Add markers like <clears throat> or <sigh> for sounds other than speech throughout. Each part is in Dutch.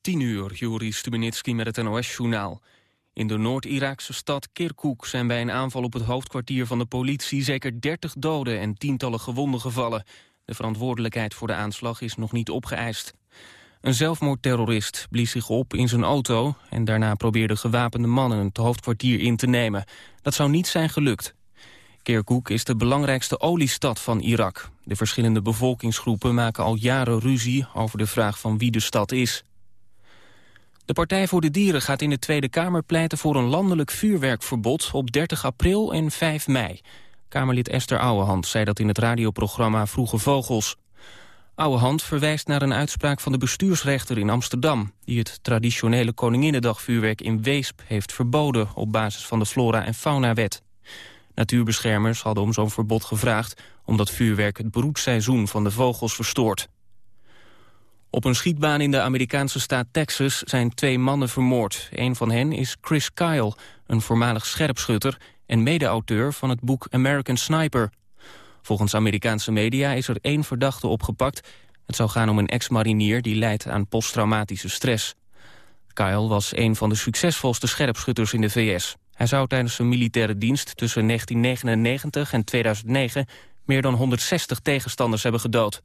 10 uur, Juri Stubenitski met het NOS-journaal. In de Noord-Iraakse stad Kirkuk zijn bij een aanval op het hoofdkwartier van de politie... zeker 30 doden en tientallen gewonden gevallen. De verantwoordelijkheid voor de aanslag is nog niet opgeëist. Een zelfmoordterrorist blies zich op in zijn auto... en daarna probeerden gewapende mannen het hoofdkwartier in te nemen. Dat zou niet zijn gelukt. Kirkuk is de belangrijkste oliestad van Irak. De verschillende bevolkingsgroepen maken al jaren ruzie over de vraag van wie de stad is. De Partij voor de Dieren gaat in de Tweede Kamer pleiten voor een landelijk vuurwerkverbod op 30 april en 5 mei. Kamerlid Esther Ouwehand zei dat in het radioprogramma Vroege Vogels. Ouwehand verwijst naar een uitspraak van de bestuursrechter in Amsterdam... die het traditionele Koninginnedagvuurwerk in Weesp heeft verboden... op basis van de Flora- en Faunawet. Natuurbeschermers hadden om zo'n verbod gevraagd... omdat vuurwerk het broedseizoen van de vogels verstoort. Op een schietbaan in de Amerikaanse staat Texas zijn twee mannen vermoord. Een van hen is Chris Kyle, een voormalig scherpschutter... en mede-auteur van het boek American Sniper. Volgens Amerikaanse media is er één verdachte opgepakt. Het zou gaan om een ex-marinier die leidt aan posttraumatische stress. Kyle was een van de succesvolste scherpschutters in de VS. Hij zou tijdens zijn militaire dienst tussen 1999 en 2009... meer dan 160 tegenstanders hebben gedood.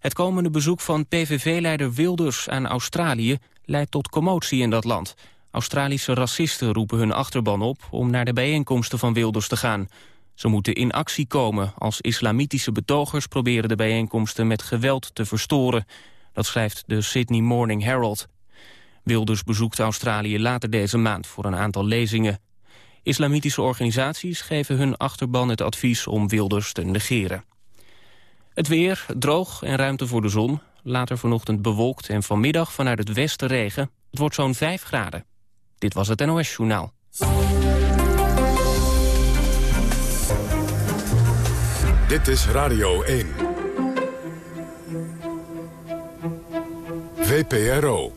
Het komende bezoek van PVV-leider Wilders aan Australië... leidt tot commotie in dat land. Australische racisten roepen hun achterban op... om naar de bijeenkomsten van Wilders te gaan. Ze moeten in actie komen als islamitische betogers... proberen de bijeenkomsten met geweld te verstoren. Dat schrijft de Sydney Morning Herald. Wilders bezoekt Australië later deze maand voor een aantal lezingen. Islamitische organisaties geven hun achterban het advies om Wilders te negeren. Het weer, droog en ruimte voor de zon. Later vanochtend bewolkt en vanmiddag vanuit het westen regen. Het wordt zo'n 5 graden. Dit was het NOS Journaal. Dit is Radio 1. VPRO.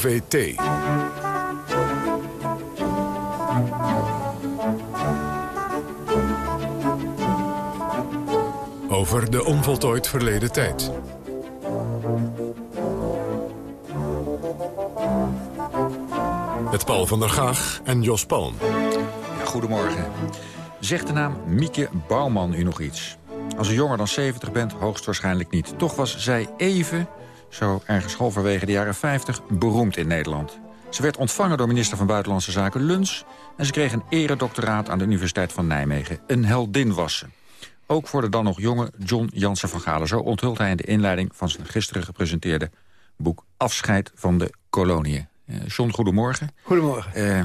OVT. Over de onvoltooid verleden tijd. Met Paul van der Gaag en Jos Palm. Goedemorgen. Zegt de naam Mieke Bouwman u nog iets? Als u jonger dan 70 bent, hoogstwaarschijnlijk niet. Toch was zij even zo ergens halverwege de jaren 50, beroemd in Nederland. Ze werd ontvangen door minister van Buitenlandse Zaken Luns... en ze kreeg een eredoctoraat aan de Universiteit van Nijmegen. Een heldin was ze. Ook voor de dan nog jonge John Jansen van Galen. Zo onthult hij in de inleiding van zijn gisteren gepresenteerde boek... Afscheid van de koloniën. Uh, John, goedemorgen. Goedemorgen. Uh,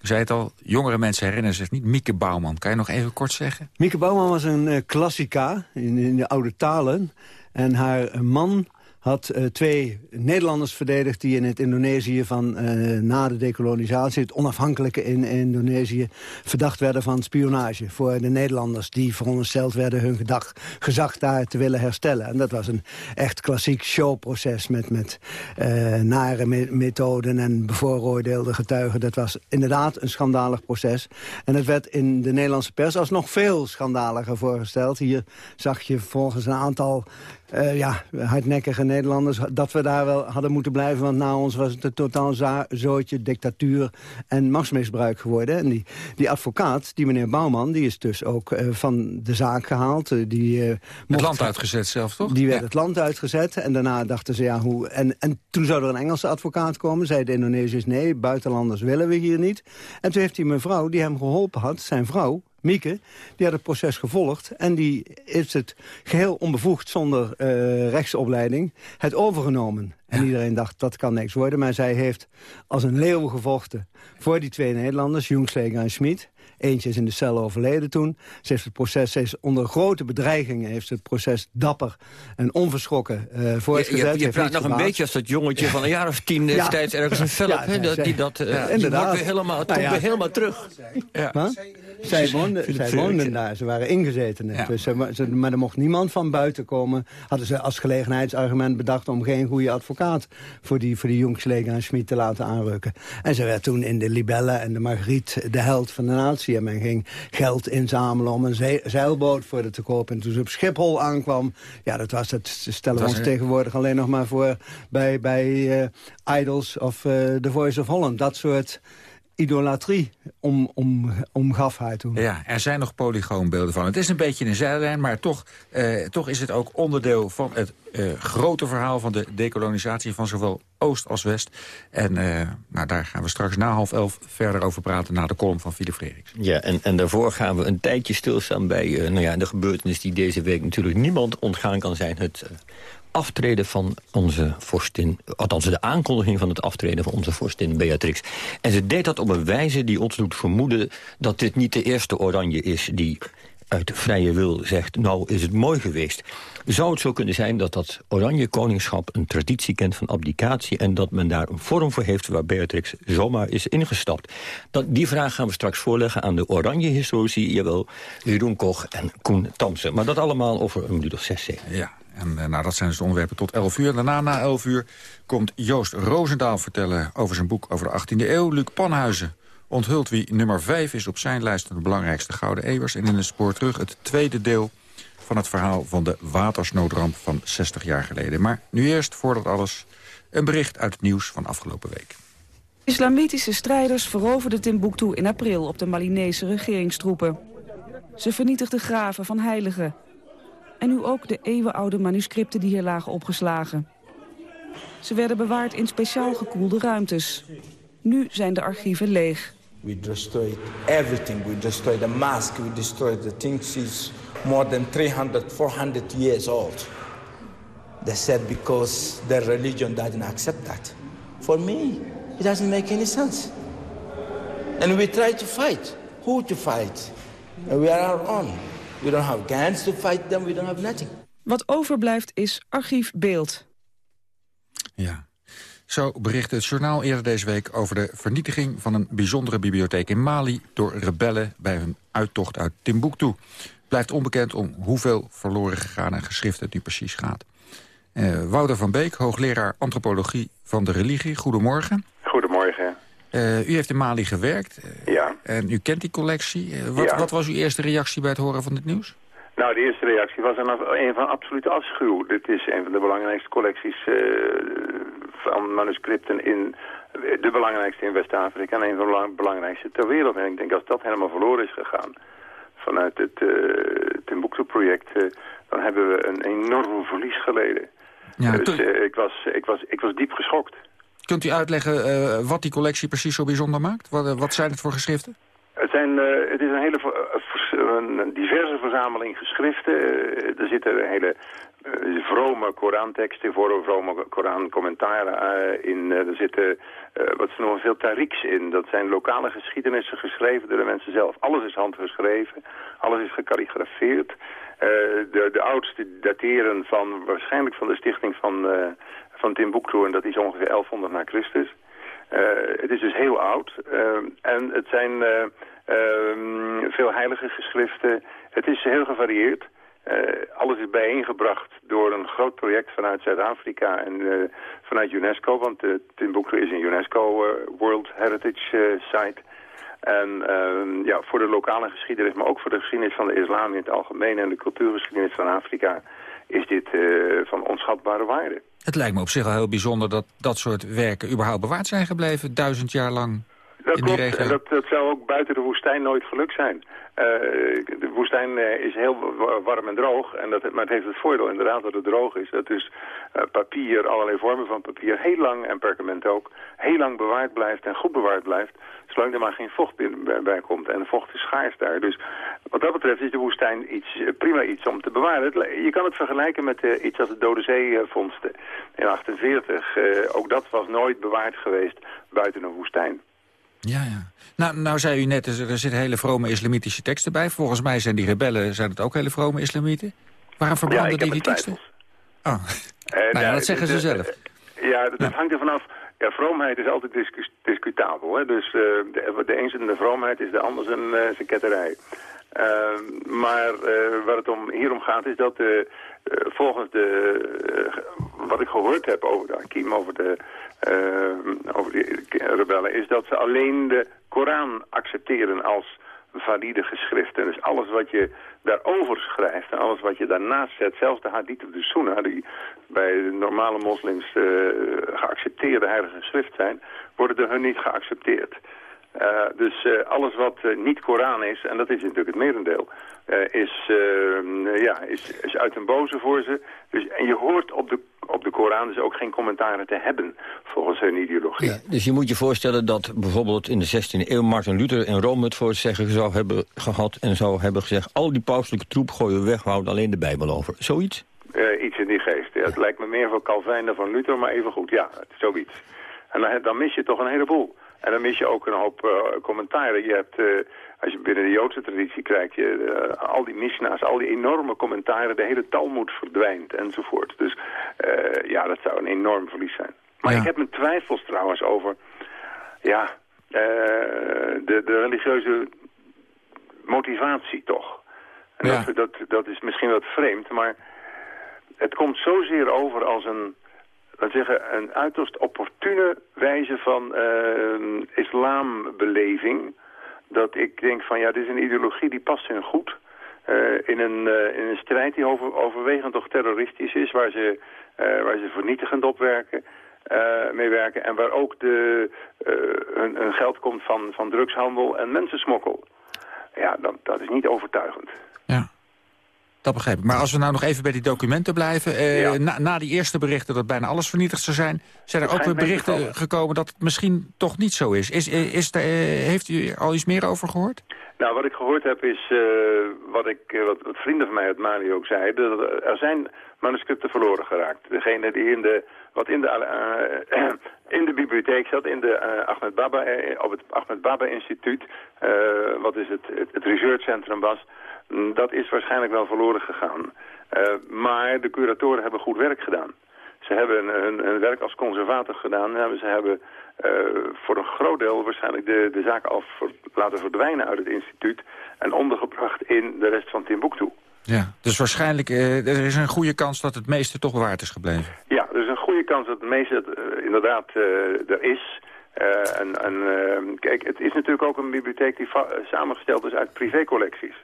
zei het al, jongere mensen herinneren zich niet. Mieke Bouwman, kan je nog even kort zeggen? Mieke Bouwman was een uh, klassica in, in, de oude talen. En haar man had uh, twee Nederlanders verdedigd... die in het Indonesië van uh, na de dekolonisatie... het onafhankelijke in Indonesië... verdacht werden van spionage voor de Nederlanders... die verondersteld werden hun gedag, gezag daar te willen herstellen. En dat was een echt klassiek showproces... met, met uh, nare me methoden en bevooroordeelde getuigen. Dat was inderdaad een schandalig proces. En het werd in de Nederlandse pers als nog veel schandaliger voorgesteld. Hier zag je volgens een aantal uh, ja, hardnekkige Nederlanders... dat we daar wel hadden moeten blijven. Want na ons was het een totaal zootje, dictatuur en machtsmisbruik geworden. En die, die advocaat, die meneer Bouwman, die is dus ook uh, van de zaak gehaald. Uh, die, het land uitgezet zelf, toch? Die werd het land uitgezet. En daarna dachten ze, ja, hoe... En, en toen zou er een Engelse advocaat komen. Zei de Indonesiërs, nee, buitenlanders willen we hier niet. En toen heeft die mevrouw, die hem geholpen had, zijn vrouw... Mieke, die had het proces gevolgd... en die heeft het geheel onbevoegd, zonder uh, rechtsopleiding, het overgenomen. En iedereen dacht, dat kan niks worden. Maar zij heeft als een leeuw gevochten voor die twee Nederlanders, Jungsleger en Schmid. Eentje is in de cel overleden toen. Ze heeft het proces, ze is onder grote bedreigingen... heeft het proces dapper en onverschrokken uh, voortgezet. Je, je, je praat nog een beetje als dat jongetje van een jaar of tien <laughs> destijds ergens een film. Ja, dat, die dat uh, wordt weer helemaal, nou weer helemaal terug. Ja. Zij, woonden, zij woonden daar, ze waren ingezeten. Dus, ze, maar er mocht niemand van buiten komen. Hadden ze als gelegenheidsargument bedacht... om geen goede advocaat voor die, voor die en Schmid te laten aanrukken. En ze werd toen in de Libelle en de Margriet de held van de natie. En men ging geld inzamelen om een zeilboot voor de te kopen. En toen ze op Schiphol aankwam... ja, dat was het, stellen we ons tegenwoordig alleen nog maar voor... bij, bij uh, Idols of uh, The Voice of Holland. Dat soort idolatrie om, om, omgaf hij toen. Ja, er zijn nog polygoonbeelden van. Het is een beetje een zijlijn, maar toch, eh, toch is het ook onderdeel van het eh, grote verhaal van de dekolonisatie van zowel Oost als West. En eh, nou, daar gaan we straks na half elf verder over praten... na de column van Philip Frederiks. Ja, en, en daarvoor gaan we een tijdje stilstaan bij uh, nou ja, de gebeurtenis... die deze week natuurlijk niemand ontgaan kan zijn. Het aftreden van onze vorstin... althans de aankondiging van het aftreden van onze vorstin Beatrix. En ze deed dat op een wijze die ons doet vermoeden... dat dit niet de eerste oranje is die uit vrije wil zegt... nou is het mooi geweest. Zou het zo kunnen zijn dat dat oranje koningschap... een traditie kent van abdicatie... en dat men daar een vorm voor heeft waar Beatrix zomaar is ingestapt? Dat, die vraag gaan we straks voorleggen aan de oranje historici... jawel, Jeroen Koch en Koen Tamsen. Maar dat allemaal over een minuut of zes, zeven. Ja, en eh, nou, dat zijn dus de onderwerpen tot 11 uur. Daarna, na 11 uur, komt Joost Roosendaal vertellen over zijn boek over de 18e eeuw. Luc Panhuizen onthult wie nummer 5 is op zijn lijst de belangrijkste Gouden Eeuwers. En in het spoor terug het tweede deel van het verhaal van de watersnoodramp van 60 jaar geleden. Maar nu eerst, voordat alles, een bericht uit het nieuws van afgelopen week. Islamitische strijders veroverden Timbuktu in april op de Malinese regeringstroepen. Ze vernietigden graven van heiligen en nu ook de eeuwenoude manuscripten die hier lagen opgeslagen. Ze werden bewaard in speciaal gekoelde ruimtes. Nu zijn de archieven leeg. We destroyed everything. We destroyed the mosque. We destroyed the things is more than 300, 400 years old. They said because their religion doesn't accept that. For me, it doesn't make any sense. And we try to fight. Who to fight? And we are our own. We don't have guns to fight them. We don't have nothing. Wat overblijft is archiefbeeld. Ja. Zo berichtte het journaal eerder deze week over de vernietiging van een bijzondere bibliotheek in Mali door rebellen bij hun uittocht uit Timbuktu. Blijft onbekend om hoeveel verloren gegaan en geschriften het nu precies gaat. Uh, Wouter van Beek, hoogleraar antropologie van de religie. Goedemorgen. Goedemorgen. Uh, u heeft in Mali gewerkt. Uh, ja. En u kent die collectie. wat, wat, was uw eerste reactie bij het horen van dit nieuws? Nou, de eerste reactie was een, een van absolute afschuw. Dit is een van de belangrijkste collecties van manuscripten in de belangrijkste in West-Afrika en een van de belangrijkste ter wereld. En ik denk als dat helemaal verloren is gegaan vanuit het uh, Timbuktu-project, uh, dan hebben we een enorm verlies geleden. Ja, dus ik, was, ik, was, ik was diep geschokt. Kunt u uitleggen wat die collectie precies zo bijzonder maakt? Wat, wat zijn het voor geschriften? Het, zijn, het is een hele diverse verzameling geschriften. er zitten hele vrome Koranteksten voor vrome Koran-commentaren in. Er zitten wat ze noemen veel tariks in. Dat zijn lokale geschiedenissen geschreven door de mensen zelf. Alles is handgeschreven, alles is gekalligrafeerd. de, de oudste dateren van waarschijnlijk van de stichting van, van Timbuktu en dat is ongeveer 1100 na Christus. het is dus heel oud en het zijn ehm, veel heilige geschriften. Het is heel gevarieerd. Alles is bijeengebracht door een groot project vanuit Zuid-Afrika en vanuit UNESCO, want Timbuktu is een UNESCO World Heritage Site. En ehm, ja, voor de lokale geschiedenis, maar ook voor de geschiedenis van de islam in het algemeen en de cultuurgeschiedenis van Afrika is dit van onschatbare waarde. Het lijkt me op zich al heel bijzonder dat dat soort werken überhaupt bewaard zijn gebleven, duizend jaar lang. Dat klopt, en dat, dat zou ook buiten de woestijn nooit gelukt zijn. Uh, de woestijn uh, is heel warm en droog, en dat, maar het heeft het voordeel inderdaad dat het droog is. Dat dus uh, papier, allerlei vormen van papier, heel lang, en perkament ook, heel lang bewaard blijft en goed bewaard blijft, zolang er maar geen vocht bij, bij komt. En vocht is schaars daar. Dus wat dat betreft is de woestijn iets, prima iets om te bewaren. je kan het vergelijken met iets als de Dode Zee vondsten in 48. ook dat was nooit bewaard geweest buiten een woestijn. Ja, ja. Nou, nou zei u net, er zitten hele vrome islamitische teksten bij. Volgens mij zijn die rebellen zijn het ook hele vrome islamieten. Waarom verbranden die die teksten? Oh. Uh, <laughs> nou ja, dat zeggen ze zelf. Ja, dat hangt er vanaf. Ja, vroomheid is altijd discutabel. Hè? Dus uh, de, de een zijn vroomheid is de ander zijn, uh, zijn ketterij. Uh, maar waar het om, hier om gaat is dat volgens de, wat ik gehoord heb over de Akim, over de, over de rebellen, is dat ze alleen de Koran accepteren als valide geschriften. Dus alles wat je daarover schrijft en alles wat je daarnaast zet, zelfs de hadith of de sunnah, die bij normale moslims uh, geaccepteerde heilige schrift zijn, worden door hun niet geaccepteerd. Uh, dus alles wat niet Koran is, en dat is natuurlijk het merendeel, is, ja, is, is uit een boze voor ze. Dus, en je hoort op de op de Koran dus ook geen commentaren te hebben volgens hun ideologie. Ja, dus je moet je voorstellen dat bijvoorbeeld in de 16e eeuw Martin Luther in Rome het voor het zeggen zou hebben gehad en zou hebben gezegd al die pauselijke troep gooien we weg, we houden alleen de Bijbel over. Zoiets? Uh, iets in die geest. Ja, het lijkt me meer van Calvijn dan van Luther, maar even goed. Ja, zoiets. En dan, dan mis je toch een heleboel. En dan mis je ook een hoop uh, commentaren. Je hebt, uh, als je binnen de Joodse traditie kijkt, je, uh, al die Mishna's, al die enorme commentaren, de hele Talmud verdwijnt enzovoort. Dus ja, dat zou een enorm verlies zijn. Maar ik heb mijn twijfels trouwens over, ja, de, de religieuze motivatie toch. En ja. dat, dat, dat is misschien wat vreemd, maar het komt zozeer over als een laat zeggen, een uiterst opportune wijze van uh, islambeleving. Dat ik denk van ja, dit is een ideologie die past hun goed. Uh, in, een, uh, in een strijd die over, overwegend toch terroristisch is, waar ze, waar ze vernietigend op werken, mee werken. En waar ook de, hun, geld komt van, van drugshandel en mensensmokkel. Ja, dat, dat is niet overtuigend. Dat begrijp ik. Maar als we nou nog even bij die documenten blijven. Eh, na, na, die eerste berichten dat bijna alles vernietigd zou zijn... zijn er ook weer berichten gekomen dat het misschien toch niet zo is. is, eh, is, eh, heeft u al iets meer over gehoord? Nou, wat ik gehoord heb is, uh, wat, ik, wat, wat, vrienden van mij uit Mali ook zeiden... Dat er zijn manuscripten verloren geraakt. Degene die in de, wat in de, <clears throat> in de bibliotheek zat, in de Ahmed Baba, op het Ahmed Baba Instituut... wat is het, het, het researchcentrum was dat is waarschijnlijk wel verloren gegaan. Uh, maar de curatoren hebben goed werk gedaan. Ze hebben hun, werk als conservator gedaan. Ze hebben uh, voor een groot deel waarschijnlijk de, de zaak al laten verdwijnen uit het instituut... en ondergebracht in de rest van Timbuktu. Ja, dus waarschijnlijk uh, er is een goede kans dat het meeste toch bewaard is gebleven. Ja, er is een goede kans dat het meeste inderdaad er is... en, en kijk, het is natuurlijk ook een bibliotheek die samengesteld is uit privécollecties.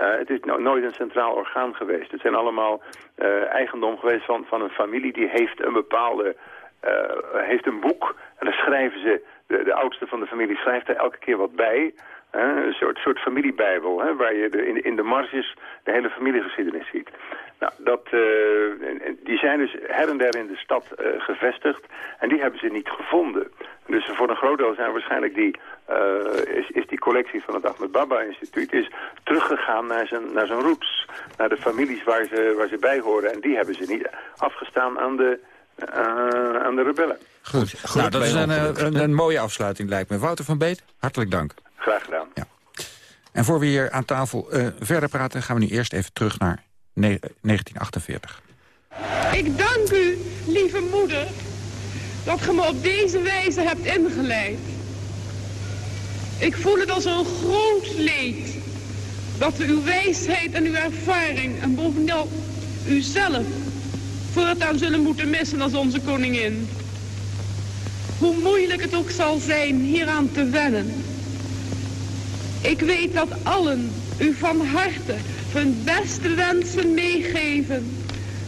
Uh, het is nooit een centraal orgaan geweest. Het zijn allemaal uh, eigendom geweest van, van een familie die heeft een bepaalde... Uh, heeft een boek en dan schrijven ze... De, de oudste van de familie schrijft er elke keer wat bij... een soort, soort familiebijbel, hè, waar je de, in, in de marges de hele familiegeschiedenis ziet. Nou, dat, uh, die zijn dus her en der in de stad uh, gevestigd en die hebben ze niet gevonden. Dus voor een groot deel zijn waarschijnlijk die, uh, is, is die collectie van het Ahmed Baba Instituut is teruggegaan naar zijn, naar zijn roots. Naar de families waar ze, waar ze bij horen. En die hebben ze niet afgestaan aan de, aan de rebellen. Goed, Goed nou, dat is een, een, een, mooie afsluiting lijkt me. Wouter van Beet, hartelijk dank. Graag gedaan. Ja. En voor we hier aan tafel verder praten gaan we nu eerst even terug naar 1948. Ik dank u, lieve moeder, dat ge me op deze wijze hebt ingeleid. Ik voel het als een groot leed dat we uw wijsheid en uw ervaring en bovenal uzelf voortaan zullen moeten missen als onze koningin. Hoe moeilijk het ook zal zijn hieraan te wennen. Ik weet dat allen u van harte hun beste wensen meegeven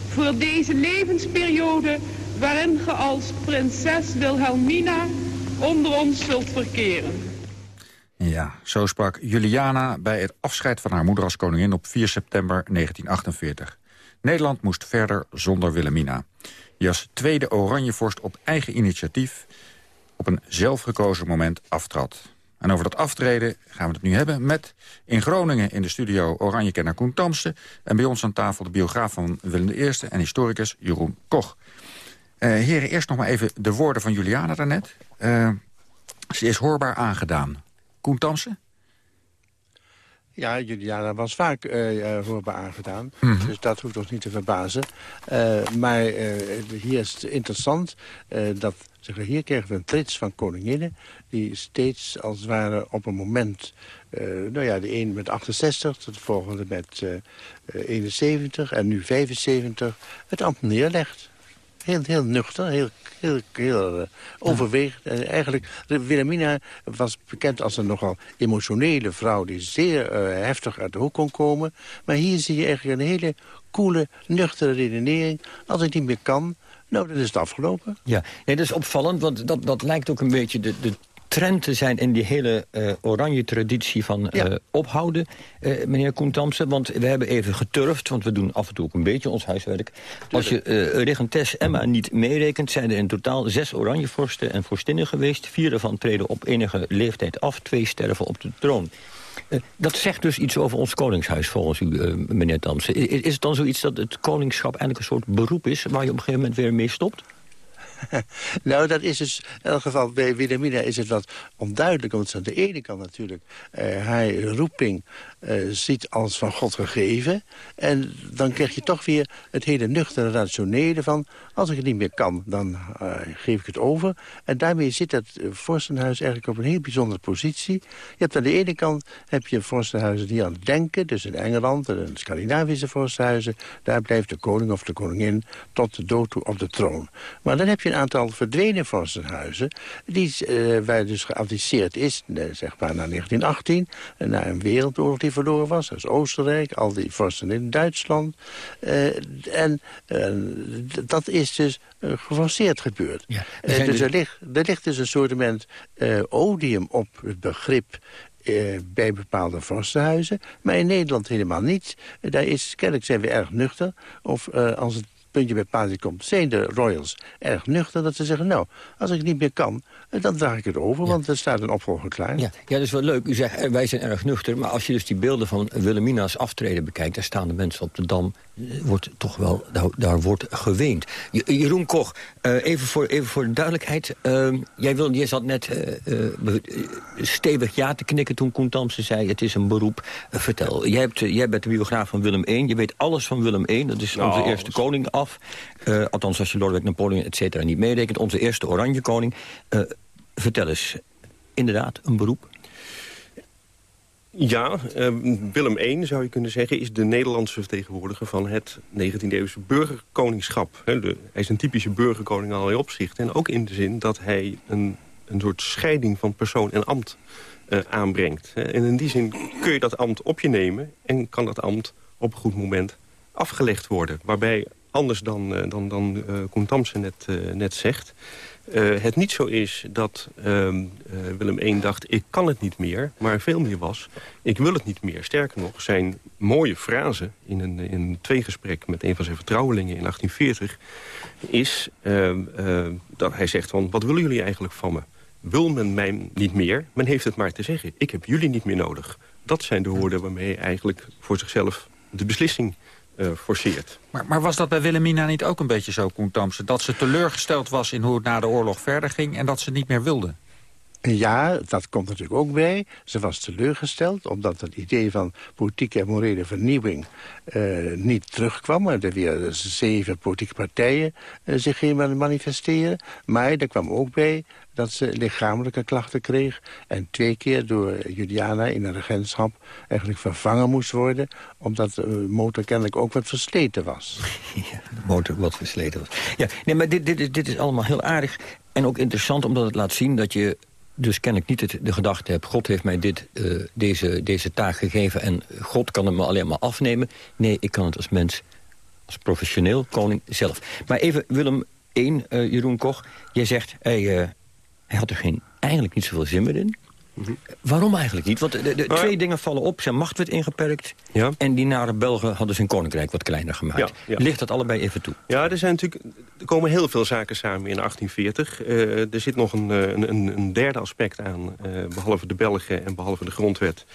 voor deze levensperiode waarin ge als prinses Wilhelmina onder ons zult verkeren. Ja, zo sprak Juliana bij het afscheid van haar moeder als koningin op 4 september 1948. Nederland moest verder zonder Wilhelmina. Die als tweede Oranjevorst op eigen initiatief op een zelfgekozen moment aftrad. En over dat aftreden gaan we het nu hebben met in Groningen in de studio Oranje-kenner Koen Tamsen... en bij ons aan tafel de biograaf van Willem I en historicus Jeroen Koch. Uh, heren, eerst nog maar even de woorden van Juliana daarnet. Uh, Ze is hoorbaar aangedaan. Koen Tamsen? Ja, Juliana was vaak uh, hoorbaar aangedaan. Mhm. Dus dat hoeft ons niet te verbazen. Uh, maar hier is het interessant dat... Zeg, hier kregen we een trits van koninginnen... die steeds als het ware op een moment... nou ja, de een met 68, de volgende met 71 en nu 75... het ambt neerlegt. Heel, heel nuchter, heel, heel, heel uh, overwegend. En eigenlijk, Wilhelmina was bekend als een nogal emotionele vrouw... die zeer uh, heftig uit de hoek kon komen. Maar hier zie je eigenlijk een hele koele, nuchtere redenering. Als ik niet meer kan, nou, dan is het afgelopen. Ja, nee, dat is opvallend, want dat, dat lijkt ook een beetje de, de trend te zijn in die hele uh, oranje traditie van uh, ja. ophouden, uh, meneer Koentamsen. Want we hebben even geturfd, want we doen af en toe ook een beetje ons huiswerk. Als je regentes Emma niet meerekent, zijn er in totaal zes oranje vorsten en vorstinnen geweest. Vier ervan treden op enige leeftijd af, twee sterven op de troon. dat zegt dus iets over ons koningshuis, volgens u, meneer Tamsen. Is, is het dan zoiets dat het koningschap eigenlijk een soort beroep is... waar je op een gegeven moment weer mee stopt? <laughs> nou, dat is dus, in elk geval bij Wilhelmina is het wat onduidelijk. Ze aan de ene kant natuurlijk uh, haar roeping uh, ziet als van God gegeven. En dan krijg je toch weer het hele nuchtere rationele van... als ik het niet meer kan, dan uh, geef ik het over. En daarmee zit het vorstenhuis eigenlijk op een heel bijzondere positie. Je hebt aan de ene kant heb je vorstenhuizen die aan het denken... dus in Engeland en in Scandinavische vorstenhuizen... daar blijft de koning of de koningin tot de dood toe op de troon. Maar dan heb je een aantal verdwenen vorstenhuizen... Die, uh, waar dus geabdiceerd is, zeg maar na 1918... na een wereldoorlog die verloren was. Dat is Oostenrijk, al die vorsten in Duitsland. Uh, en uh, dat is dus uh, geforceerd gebeurd. Ja, dus dus... er, ligt, er ligt dus een soort odium op het begrip uh, bij bepaalde vorstenhuizen. Maar in Nederland helemaal niet. Uh, daar is, kennelijk zijn we erg nuchter. Of uh, als het puntje bij paaltje komt, zijn de royals erg nuchter. Dat ze zeggen, nou, als ik niet meer kan, dan draag ik het over. Ja. Want er staat een opvolger klaar. Ja. ja, dat is wel leuk. U zegt, wij zijn erg nuchter. Maar als je dus die beelden van Wilhelmina's aftreden bekijkt... daar staan de mensen op de Dam, wordt toch wel, daar, daar wordt geweend. Jeroen Koch, uh, even, voor, even voor de duidelijkheid. Uh, jij, wil, jij zat net uh, stevig ja te knikken toen Koen Tamsen zei... het is een beroep. vertel, jij, hebt, jij bent de biograaf van Willem I. Je weet alles van Willem I. Dat is onze oh, eerste koning af. althans, als je Lodewijk Napoleon, et cetera, niet meerekent. Onze eerste oranje koning. vertel eens, inderdaad, een beroep? Ja, uh, Willem I, zou je kunnen zeggen, is de Nederlandse vertegenwoordiger van het 19e-eeuwse burgerkoningschap. De, hij is een typische burgerkoning in allerlei opzichten. En ook in de zin dat hij een, een soort scheiding van persoon en ambt aanbrengt. En in die zin kun je dat ambt op je nemen en kan dat ambt op een goed moment afgelegd worden. Waarbij anders dan, uh, dan, dan uh, Koen Tamsen net, net zegt... Het niet zo is dat uh, Willem I dacht, ik kan het niet meer. Maar veel meer was, ik wil het niet meer. Sterker nog, zijn mooie frase in een, in een tweegesprek... met een van zijn vertrouwelingen in 1840... is dat hij zegt, van, wat willen jullie eigenlijk van me? Wil men mij niet meer? Men heeft het maar te zeggen. Ik heb jullie niet meer nodig. Dat zijn de woorden waarmee hij eigenlijk voor zichzelf de beslissing uh, forceert. Maar, maar, was dat bij Wilhelmina niet ook een beetje zo, Koen Tamsen? Dat ze teleurgesteld was in hoe het na de oorlog verder ging... en dat ze niet meer wilde? Ja, dat komt natuurlijk ook bij. Ze was teleurgesteld omdat het idee van politieke en morele vernieuwing uh, niet terugkwam. Er weer zeven politieke partijen uh, zich gingen manifesteren. Maar er kwam ook bij dat ze lichamelijke klachten kreeg... en twee keer door Juliana in een regentschap eigenlijk vervangen moest worden... omdat de motor kennelijk ook wat versleten was. <laughs> Ja, de motor wat versleten was. Ja, nee, maar dit, dit, dit is allemaal heel aardig en ook interessant... omdat het laat zien dat je dus kennelijk niet het, de gedachte hebt... God heeft mij dit, uh, deze, deze taak gegeven en God kan het me alleen maar afnemen. Nee, ik kan het als mens, als professioneel koning zelf. Maar even Willem 1, uh, Jeroen Koch. Jij zegt, hij, uh, hij had er geen, eigenlijk niet zoveel zin meer in. Mm -hmm. Waarom eigenlijk niet? Want de, de twee dingen vallen op. Zijn macht werd ingeperkt. Ja. En die nare Belgen hadden zijn koninkrijk wat kleiner gemaakt. Ja, ja. Ligt dat allebei even toe? Ja, er zijn natuurlijk er komen heel veel zaken samen in 1840. er zit nog een, een, een derde aspect aan, behalve de Belgen en behalve de grondwet.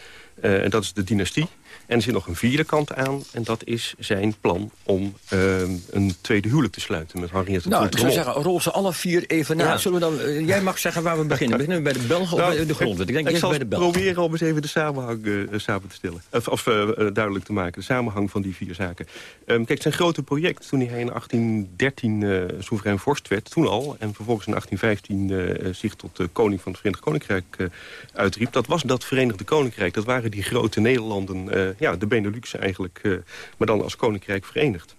en dat is de dynastie. En er zit nog een vierde kant aan. En dat is zijn plan om ehm, een tweede huwelijk te sluiten met Henriette Nou, ik zou zeggen, rol ze alle vier even na. Zullen we dan, eh, jij mag zeggen waar we beginnen. <laughs> Beginnen we bij de Belgen of nou, bij de grondwet? Ik denk ik eerst bij de Belgen. proberen om eens even de samenhang uh, samen te stellen. Of, of duidelijk te maken. De samenhang van die vier zaken. Um, kijk, zijn grote project toen hij in 1813 soeverein vorst werd. Toen al. En vervolgens in 1815 zich tot de koning van het Verenigd Koninkrijk uitriep. Dat was dat Verenigde Koninkrijk. Dat waren die grote Nederlanden ja, de Benelux eigenlijk, uh, maar dan als koninkrijk verenigd.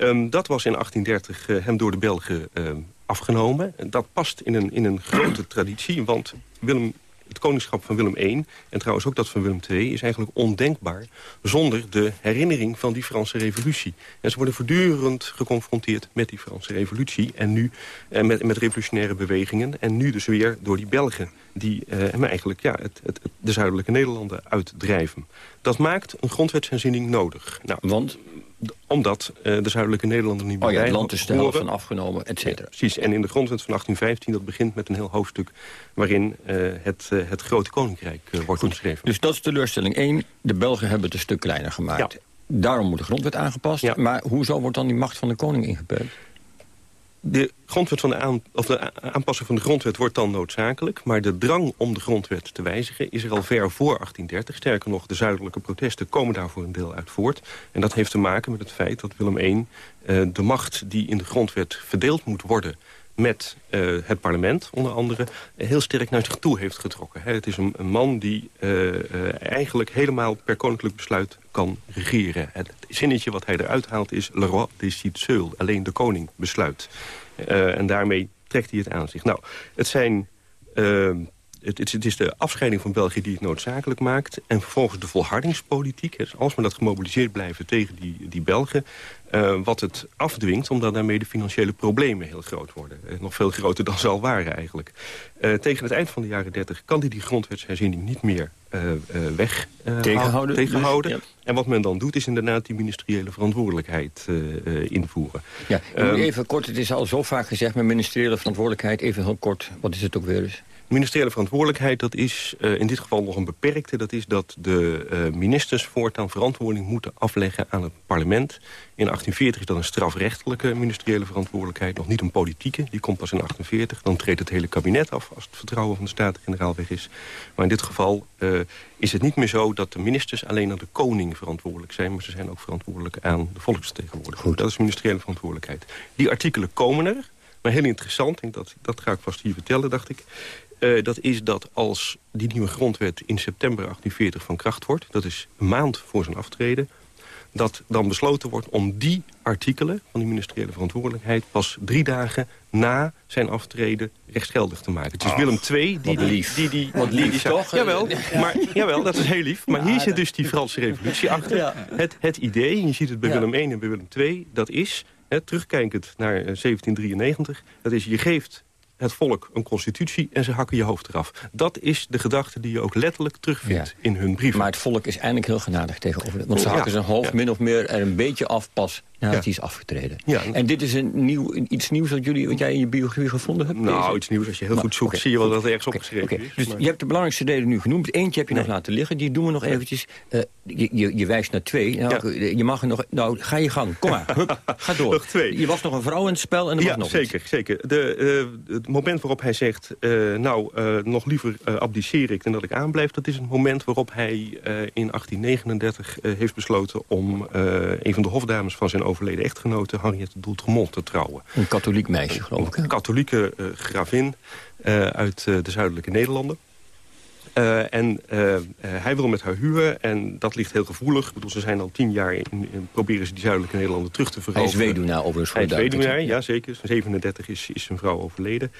Um, dat was in 1830 uh, eh, hem door de Belgen uh, afgenomen. Dat past in een, in een grote traditie, want Willem het koningschap van Willem I... en trouwens ook dat van Willem II is eigenlijk ondenkbaar... zonder de herinnering van die Franse revolutie. En ze worden voortdurend geconfronteerd met die Franse revolutie... en nu eh, met, met revolutionaire bewegingen... en nu dus weer door die Belgen die eh, eigenlijk ja, het, het, de zuidelijke Nederlanden uitdrijven. Dat maakt een grondwetsherziening nodig. Nou, Want? Omdat uh, de zuidelijke Nederlanden niet meer oh ja, het land is de helft van afgenomen, et cetera. precies, en in de grondwet van 1815, dat begint met een heel hoofdstuk... waarin uh, het, uh, het grote koninkrijk wordt Goed, omschreven. Dus dat is teleurstelling 1. De Belgen hebben het een stuk kleiner gemaakt. Ja. Daarom moet de grondwet aangepast. Ja. Maar hoezo wordt dan die macht van de koning ingeperkt? De, grondwet van de, aan, of de aanpassing van de grondwet wordt dan noodzakelijk... maar de drang om de grondwet te wijzigen is er al ver voor 1830. Sterker nog, de zuidelijke protesten komen daar voor een deel uit voort. En dat heeft te maken met het feit dat Willem I uh, de macht die in de grondwet verdeeld moet worden met uh, het parlement, onder andere, heel sterk naar zich toe heeft getrokken. het is een, man die uh, uh, eigenlijk helemaal per koninklijk besluit kan regeren. Het zinnetje wat hij eruit haalt is... Le roi décide seul, alleen de koning besluit. en daarmee trekt hij het aan zich. Nou, het zijn het, het, is de afscheiding van België die het noodzakelijk maakt. En vervolgens de volhardingspolitiek. Dus als we dat gemobiliseerd blijven tegen die, die Belgen... Uh, wat het afdwingt, omdat daarmee de financiële problemen heel groot worden. Uh, nog veel groter dan ze al waren eigenlijk. Uh, tegen het eind van de jaren 30 kan die die grondwetsherziening niet meer weg tegenhouden. tegenhouden. Dus, ja. En wat men dan doet is inderdaad die ministeriële verantwoordelijkheid invoeren. Ja, um, even kort, het is al zo vaak gezegd met ministeriële verantwoordelijkheid. Even heel kort, wat is het ook weer eens? Ministeriële verantwoordelijkheid, dat is uh, in dit geval nog een beperkte. Dat is dat de uh, ministers voortaan verantwoording moeten afleggen aan het parlement. In 1840 is dat een strafrechtelijke ministeriële verantwoordelijkheid. Nog niet een politieke, die komt pas in 1840. Dan treedt het hele kabinet af als het vertrouwen van de Staten-Generaal weg is. Maar in dit geval uh, is het niet meer zo dat de ministers alleen aan de koning verantwoordelijk zijn. Maar ze zijn ook verantwoordelijk aan de volksvertegenwoordiger. Dat is ministeriële verantwoordelijkheid. Die artikelen komen er. Maar heel interessant, en dat, dat ga ik vast hier vertellen, dacht ik. Uh, dat is dat als die nieuwe grondwet in september 1840 van kracht wordt... dat is een maand voor zijn aftreden... dat dan besloten wordt om die artikelen van die ministeriële verantwoordelijkheid... pas drie dagen na zijn aftreden rechtsgeldig te maken. Het is Willem II die die, lief. die, die, wat lief, die, toch? Jawel, maar, jawel, dat is heel lief. Maar hier zit dus die Franse revolutie achter. Ja. Het, het idee, je ziet het bij. Willem I en bij Willem II... dat is, hè, terugkijkend naar 1793... dat is je geeft het volk een constitutie en ze hakken je hoofd eraf. Dat is de gedachte die je ook letterlijk terugvindt ja. in hun brieven. Maar het volk is eindelijk heel genadig tegenover Want ze hakken zijn hoofd min of meer er een beetje af pas nadat hij is afgetreden. En dit is een nieuw, iets nieuws wat, jullie, wat jij in je biografie gevonden hebt? Nou, deze? iets nieuws. Als je heel goed zoekt, okay, zie je wel dat er ergens okay, opgeschreven is. Dus maar... je hebt de belangrijkste delen nu genoemd. Eentje heb je nee. nog laten liggen. Die doen we nog eventjes. Uh, je, je, je, wijst naar twee. Nou, Je mag er nog... Nou, ga je gang. Kom maar. <laughs> Hup, ga door. nog twee. Je was nog een vrouw in het spel en er ja, was nog zeker, iets. zeker. De, uh, het moment waarop hij zegt... Uh, nou, nog liever abdiceer ik dan dat ik aanblijf... dat is het moment waarop hij in 1839 heeft besloten... om een van de hofdames van zijn overleden echtgenoot Henriette Doeltremont te trouwen. Een katholiek meisje, geloof ik. Een katholieke uh, gravin uh, uit uh, de zuidelijke Nederlanden. Uh, en uh, hij wil met haar huwen en dat ligt heel gevoelig. Ik bedoel, ze zijn al tien jaar in, in, proberen ze die zuidelijke Nederlanden terug te veroveren. Hij is weduwnaar overigens. Hij is weduwnaar, ja zeker. 37 is, is zijn vrouw overleden.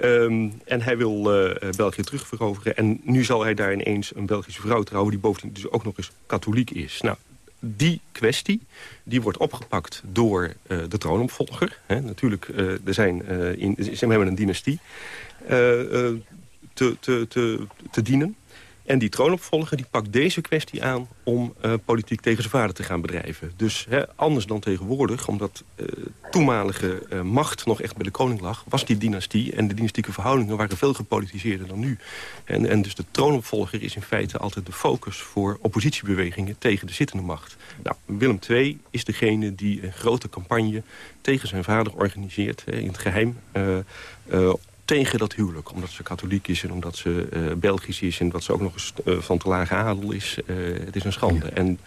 Um, en hij wil uh, België terug veroveren. En nu zal hij daar ineens een Belgische vrouw trouwen... die bovendien dus ook nog eens katholiek is. Nou, die kwestie die wordt opgepakt door uh, de troonopvolger. Hè. Natuurlijk, uh, er zijn, uh, in, ze hebben een dynastie te, te, te, te dienen. En die troonopvolger die pakt deze kwestie aan om uh, politiek tegen zijn vader te gaan bedrijven. Dus hè, anders dan tegenwoordig, omdat uh, toenmalige uh, macht nog echt bij de koning lag... was die dynastie en de dynastieke verhoudingen waren veel gepolitiseerder dan nu. En, en dus de troonopvolger is in feite altijd de focus voor oppositiebewegingen tegen de zittende macht. Nou, Willem II is degene die een grote campagne tegen zijn vader organiseert, in het geheim tegen dat huwelijk. Omdat ze katholiek is en omdat ze uh, Belgisch is... en dat ze ook nog eens uh, van te lage adel is. Uh, het is een schande. En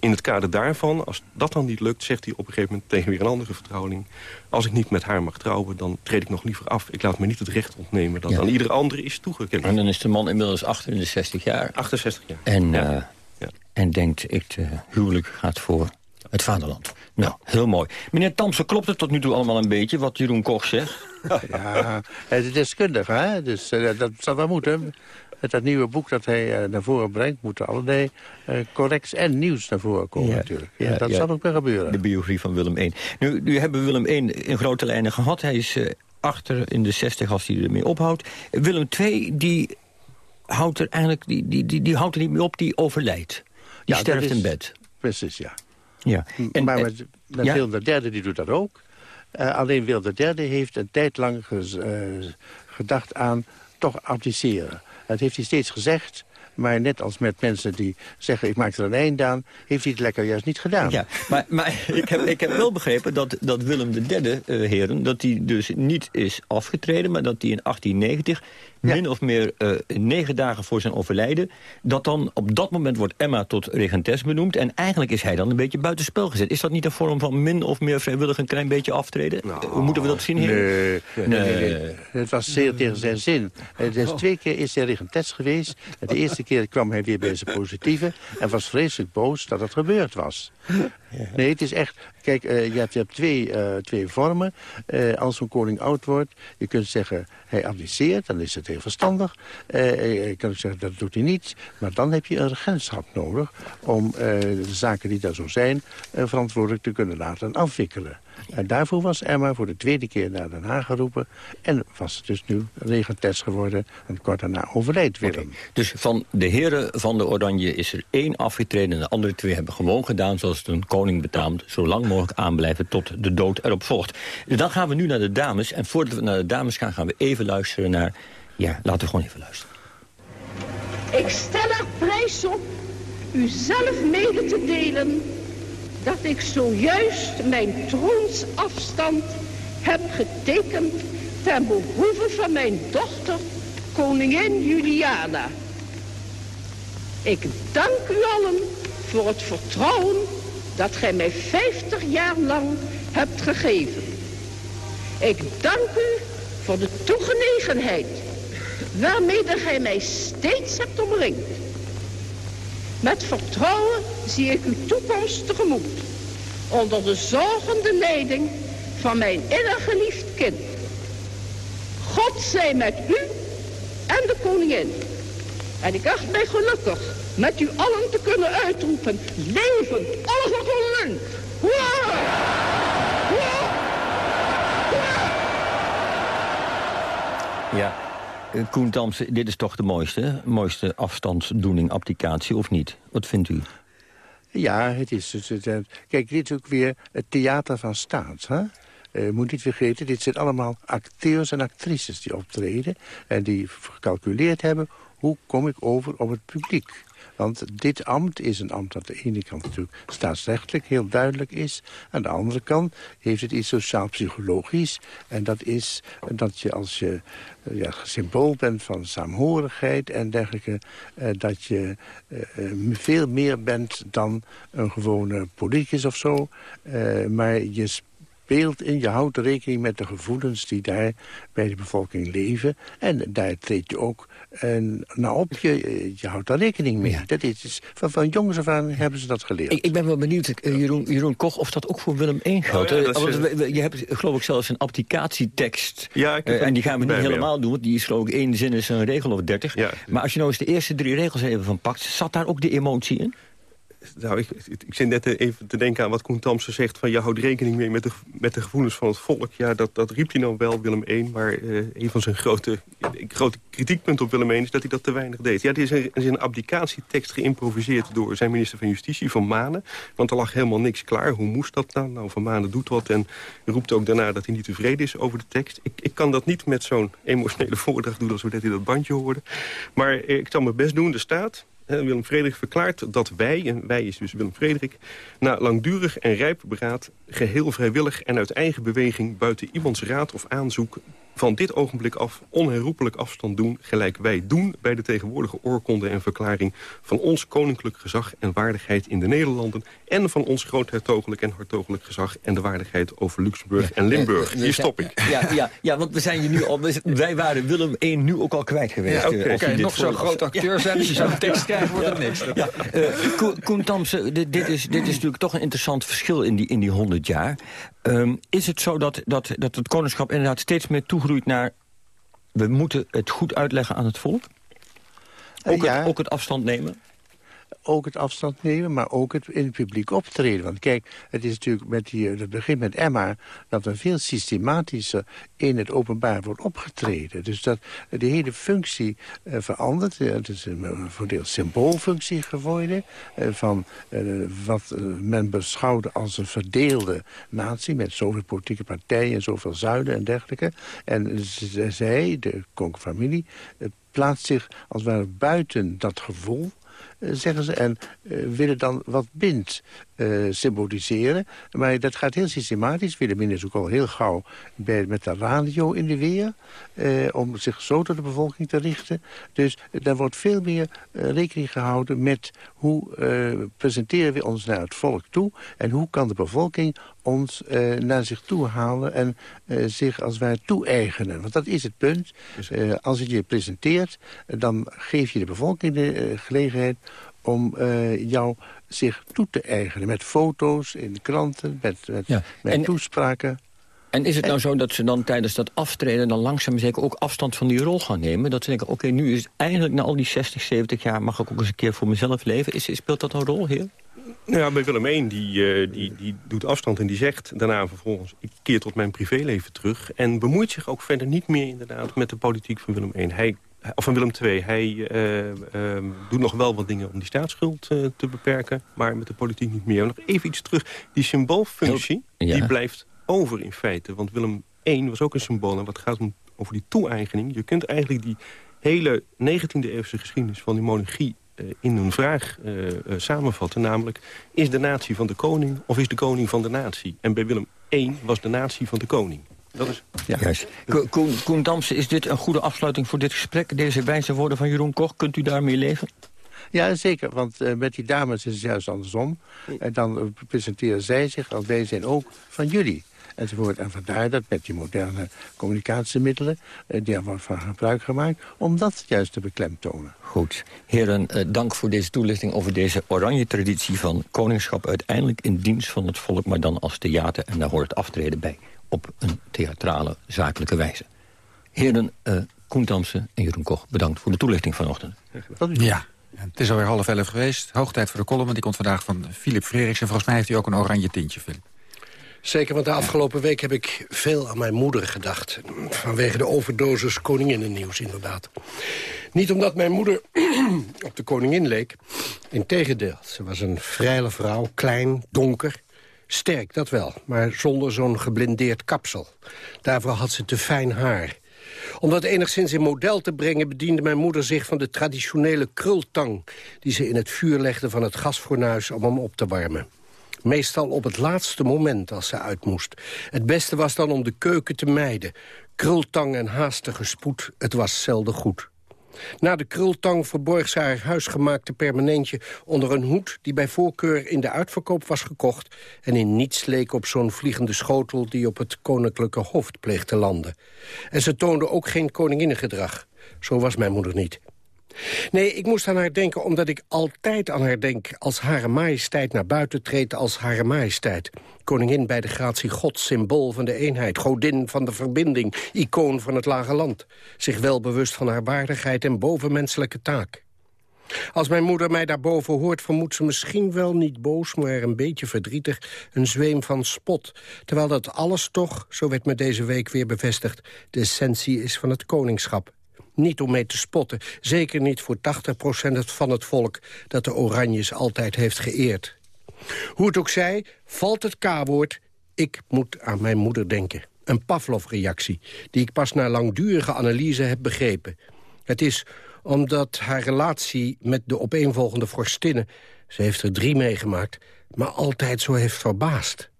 in het kader daarvan, als dat dan niet lukt... zegt hij op een gegeven moment tegen weer een andere vertrouweling... als ik niet met haar mag trouwen, dan treed ik nog liever af. Ik laat me niet het recht ontnemen dat ja. aan ieder andere is toegekend. En dan is de man inmiddels 68 jaar. 68 jaar. En, ja. en denkt, ik huwelijk gaat voor het vaderland. Nou, heel mooi. Meneer Tamsen, klopt het tot nu toe allemaal een beetje wat Jeroen Koch zegt? <laughs> Ja, hij is deskundig, hè? Dus uh, dat zal wel moeten. Met dat nieuwe boek dat hij uh, naar voren brengt... moeten allerlei uh, corrects en nieuws naar voren komen ja, natuurlijk. Ja, ja dat zal ook weer gebeuren. De biografie van Willem I. Nu, nu hebben we Willem I in grote lijnen gehad. Hij is achter in de 60 als hij ermee ophoudt. Willem II, die houdt er eigenlijk die, die, die, die houdt er niet meer op, die overlijdt. Die sterft is, in bed. Precies, ja. Ja. En, maar met, met ja? Willem III die doet dat ook. Uh, alleen Willem III heeft een tijd lang uh, gedacht aan toch abdiceren. Dat heeft hij steeds gezegd. Maar net als met mensen die zeggen, ik maak er een eind aan... heeft hij het lekker juist niet gedaan. Ja, maar, maar <laughs> ik, heb, ik heb wel begrepen dat, dat Willem III, uh, heren... dat hij dus niet is afgetreden, maar dat hij in 1890 min of meer uh, negen dagen voor zijn overlijden... dat dan op dat moment wordt Emma tot regentes benoemd... en eigenlijk is hij dan een beetje buitenspel gezet. Is dat niet een vorm van min of meer vrijwillig een klein beetje aftreden? Nou, Hoe moeten we dat zien, Nee, nee, nee, nee. Het was zeer tegen zijn zin. Dus twee keer is hij regentes geweest. De eerste keer kwam hij weer bij zijn positieve... en was vreselijk boos dat het gebeurd was. <laughs> Nee, het is echt... Kijk, uh, je hebt, je hebt twee, uh, twee vormen. Uh, als een koning oud wordt, je kunt zeggen... hij abdiceert, dan is het heel verstandig. je kunt zeggen, dat doet hij niet. Maar dan heb je een regentschap nodig... om de zaken die daar zo zijn... verantwoordelijk te kunnen laten afwikkelen. En daarvoor was Emma voor de tweede keer naar Den Haag geroepen. En was het dus nu regentes geworden. En kort daarna overleed Willem. Okay. Dus van de heren van de Oranje is er één afgetreden... en de andere twee hebben gewoon gedaan zoals het een koning betaamt... zo lang mogelijk aanblijven tot de dood erop volgt. Dan gaan we nu naar de dames. En voordat we naar de dames gaan, gaan we even luisteren naar... Ja, laten we gewoon even luisteren. Ik stel er prijs op u zelf mede te delen dat ik zojuist mijn troonsafstand heb getekend ten behoeve van mijn dochter, koningin Juliana. Ik dank u allen voor het vertrouwen dat gij mij vijftig jaar lang hebt gegeven. Ik dank u voor de toegenegenheid waarmee gij mij steeds hebt omringd. Met vertrouwen zie ik uw toekomst tegemoet. Onder de zorgende leiding van mijn innig geliefd kind. God zij met u en de koningin. En ik acht mij gelukkig met u allen te kunnen uitroepen. Leven, Oliver! Ja. Eh, Koen Tams, dit is toch de mooiste, mooiste afstandsdoening, applicatie, of niet? Wat vindt u? Ja, het is... Het, kijk, dit is ook weer het theater van staat. Hè? Uh, moet niet vergeten, dit zijn allemaal acteurs en actrices die optreden... en die gecalculeerd hebben, hoe kom ik over op het publiek? Want dit ambt is een ambt dat aan de ene kant natuurlijk staatsrechtelijk heel duidelijk is. Aan de andere kant heeft het iets sociaal-psychologisch. En dat is dat je als je eh, ja, symbool bent van saamhorigheid en dergelijke... Eh, dat je eh, veel meer bent dan een gewone politicus of zo. Eh, maar je speelt in, je houdt rekening met de gevoelens die daar bij de bevolking leven. En daar treed je ook en nou op, je, je houdt daar rekening mee. Dat is, dus van, van jongens af aan hebben ze dat geleerd. Ik, ik ben wel benieuwd, uh, Jeroen, Jeroen Koch, of dat ook voor Willem I geldt. Oh, ja, uh, je hebt geloof ik zelfs een applicatietekst. Ja, uh, en die gaan we niet helemaal doen, want die is geloof ik één zin is een regel of dertig. Ja. Maar als je nou eens de eerste drie regels even van pakt, zat daar ook de emotie in? Nou, ik, ik zit net even te denken aan wat Koen Tamsen zegt... van je houdt rekening mee met de, met de gevoelens van het volk. Ja, dat, dat riep hij nou wel, Willem I. Maar uh, een van zijn grote, grote kritiekpunten op Willem I... is dat hij dat te weinig deed. Ja, er is een, is een abdicatietekst geïmproviseerd door zijn minister van Justitie, Van Manen. Want er lag helemaal niks klaar. Hoe moest dat dan? Nou, Van Manen doet wat en roept ook daarna dat hij niet tevreden is over de tekst. Ik, ik kan dat niet met zo'n emotionele <laughs> voordracht doen... als we net in dat bandje hoorden. Maar eh, ik zal mijn best doen. Er staat... Willem Frederik verklaart dat wij, en wij is dus Willem Frederik... na langdurig en rijp beraad, geheel vrijwillig en uit eigen beweging... buiten iemands raad of aanzoek van dit ogenblik af onherroepelijk afstand doen... gelijk wij doen bij de tegenwoordige oorkonde en verklaring... van ons koninklijk gezag en waardigheid in de Nederlanden... en van ons groothertogelijk en hartogelijk gezag... en de waardigheid over Luxemburg en Limburg. Hier stop ik. Ja, ja, ja, want we zijn je nu al, wij waren Willem I nu ook al kwijt geweest. Ja, Oké, okay. nog zo'n groot acteur zijn, als je zo'n tekst krijgt, wordt het niks. Ja, uh, Koen Tamsen, dit, dit, is, dit is natuurlijk toch een interessant verschil in die, in die 100 jaar. Um, is het zo dat, dat, dat het koningschap inderdaad steeds meer toegroeit naar... we moeten het goed uitleggen aan het volk? Ook, ja. het, ook het afstand nemen? Ook het afstand nemen, maar ook het in het publiek optreden. Want kijk, het is natuurlijk met die, het begint met Emma... dat er veel systematischer in het openbaar wordt opgetreden. Dus dat de hele functie uh, verandert. Het is een voor deel symboolfunctie geworden... Van wat men beschouwde als een verdeelde natie... met zoveel politieke partijen en zoveel zuiden en dergelijke. En zij, de Konk-familie, plaatst zich als het ware buiten dat gevoel eh, zeggen ze. En uh, willen dan wat bindt uh, symboliseren. Maar dat gaat heel systematisch. Willemien is ook al heel gauw bij, met de radio in de weer... Uh, om zich zo tot de bevolking te richten. Dus daar wordt veel meer rekening gehouden met... hoe presenteren we ons naar het volk toe... en hoe kan de bevolking ons naar zich toe halen... en zich als wij toe-eigenen. Want dat is het punt. als je je presenteert, dan geef je de bevolking de gelegenheid om uh, jou zich toe te eigenen. Met foto's in de kranten, met, met, met toespraken. En is het nou zo dat ze dan tijdens dat aftreden... dan langzaam zeker ook afstand van die rol gaan nemen? Dat ze denken, oké, nu is het eigenlijk na al die 60, 70 jaar... mag ik ook eens een keer voor mezelf leven. Is, speelt dat een rol, hier? Nou ja, bij Willem I, die, uh, die, die doet afstand en die zegt daarna vervolgens... ik keer tot mijn privéleven terug. En bemoeit zich ook verder niet meer inderdaad met de politiek van Willem I. Hij of van Willem II. Hij uh, uh, doet nog wel wat dingen om die staatsschuld uh, te beperken... maar met de politiek niet meer. Nog even iets terug. Die symboolfunctie ja. die blijft over in feite. Want Willem I was ook een symbool. En wat gaat om over die toe-eigening. Je kunt eigenlijk die hele 19e-eeuwse geschiedenis van die monarchie... in een vraag samenvatten. Namelijk, is de natie van de koning of is de koning van de natie? En bij Willem I was de natie van de koning. Dat is... Ja. Juist. Koen, Koen Damse, is dit een goede afsluiting voor dit gesprek? Deze wijze woorden van Jeroen Koch, kunt u daarmee leven? Ja, zeker, want uh, met die dames is het juist andersom. En dan uh, presenteren zij zich als wij zijn ook van jullie. Enzovoort. En vandaar dat met die moderne communicatiemiddelen... Uh, die wordt van gebruik gemaakt, om dat juist te beklemtonen. Goed. Heren, dank voor deze toelichting over deze oranje traditie van koningschap... uiteindelijk in dienst van het volk, maar dan als theater. En daar hoort het aftreden bij op een theatrale, zakelijke wijze. Heren uh, Koen en Jeroen Koch, bedankt voor de toelichting vanochtend. Ja, het is alweer half elf geweest. Hoog tijd voor de column, die komt vandaag van Philip Frerichs. En volgens mij heeft hij ook een oranje tintje, Philip. Zeker, want de afgelopen week heb ik veel aan mijn moeder gedacht. Vanwege de overdosis koninginnennieuws, inderdaad. Niet omdat mijn moeder <clears throat> op de koningin leek. Integendeel, ze was een vrije vrouw, klein, donker... Sterk, dat wel, maar zonder zo'n geblindeerd kapsel. Daarvoor had ze te fijn haar. Om dat enigszins in model te brengen... bediende mijn moeder zich van de traditionele krultang... die ze in het vuur legde van het gasfornuis om hem op te warmen. Meestal op het laatste moment als ze uit moest. Het beste was dan om de keuken te mijden. Krultang en haastige spoed, het was zelden goed. Na de krultang verborg ze haar huisgemaakte permanentje onder een hoed... die bij voorkeur in de uitverkoop was gekocht... en in niets leek op zo'n vliegende schotel die op het koninklijke hoofd pleegt te landen. En ze toonde ook geen koninginnengedrag. Zo was mijn moeder niet. Nee, ik moest aan haar denken omdat ik altijd aan haar denk... als Hare Majesteit naar buiten treedt als Hare Majesteit. Koningin bij de gratie God, symbool van de eenheid... godin van de verbinding, icoon van het lage land. Zich wel bewust van haar waardigheid en bovenmenselijke taak. Als mijn moeder mij daarboven hoort, vermoedt ze misschien wel niet boos... maar een beetje verdrietig, een zweem van spot. Terwijl dat alles toch, zo werd me deze week weer bevestigd... de essentie is van het koningschap. Niet om mee te spotten, zeker niet voor 80% van het volk... dat de Oranjes altijd heeft geëerd. Hoe het ook zij, valt het K-woord... ik moet aan mijn moeder denken. Een Pavlov-reactie, die ik pas na langdurige analyse heb begrepen. Het is omdat haar relatie met de opeenvolgende vorstinnen... ze heeft er drie meegemaakt, maar altijd zo heeft verbaasd.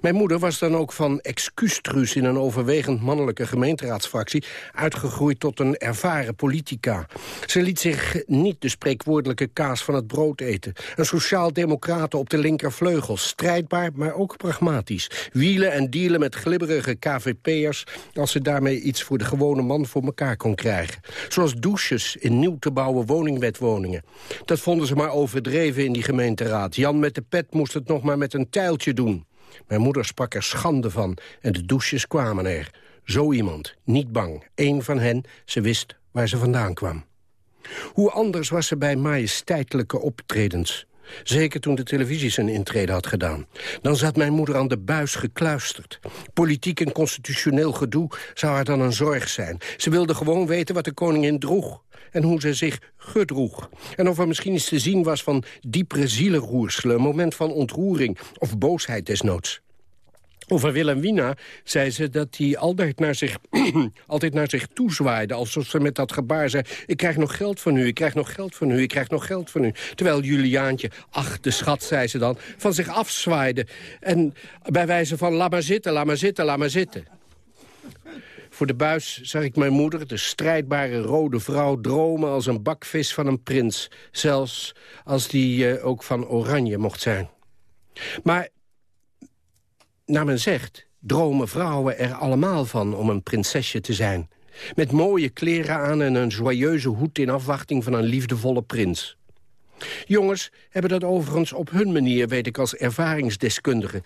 Mijn moeder was dan ook van excuustruus in een overwegend mannelijke gemeenteraadsfractie... uitgegroeid tot een ervaren politica. Ze liet zich niet de spreekwoordelijke kaas van het brood eten. Een sociaal-democrate op de linkervleugel. Strijdbaar, maar ook pragmatisch. Wielen en dealen met glibberige KVP'ers... als ze daarmee iets voor de gewone man voor elkaar kon krijgen. Zoals douches in nieuw te bouwen woningwetwoningen. Dat vonden ze maar overdreven in die gemeenteraad. Jan met de pet moest het nog maar met een tijltje doen. Mijn moeder sprak er schande van en de douches kwamen er. Zo iemand, niet bang. Eén van hen, ze wist waar ze vandaan kwam. Hoe anders was ze bij majesteitelijke optredens. Zeker toen de televisie zijn intrede had gedaan. Dan zat mijn moeder aan de buis gekluisterd. Politiek en constitutioneel gedoe zou haar dan een zorg zijn. Ze wilde gewoon weten wat de koningin droeg en hoe ze zich gedroeg. En of er misschien iets te zien was van diepere zielenroerselen... een moment van ontroering of boosheid desnoods. Over Wilhelmina zei ze dat hij altijd naar zich, <clears throat> altijd naar zich toezwaaide. Alsof ze met dat gebaar zei... ik krijg nog geld van u, ik krijg nog geld van u, ik krijg nog geld van u. Terwijl Juliaantje, ach, de schat, zei ze dan, van zich afzwaaide. En bij wijze van, laat maar zitten, laat maar zitten, laat maar zitten. Voor de buis zag ik mijn moeder, de strijdbare rode vrouw... dromen als een bakvis van een prins. Zelfs als die uh, ook van oranje mocht zijn. Maar, naar men zegt, dromen vrouwen er allemaal van... om een prinsesje te zijn. Met mooie kleren aan en een joyeuze hoed... in afwachting van een liefdevolle prins. Jongens hebben dat overigens op hun manier, weet ik als ervaringsdeskundige.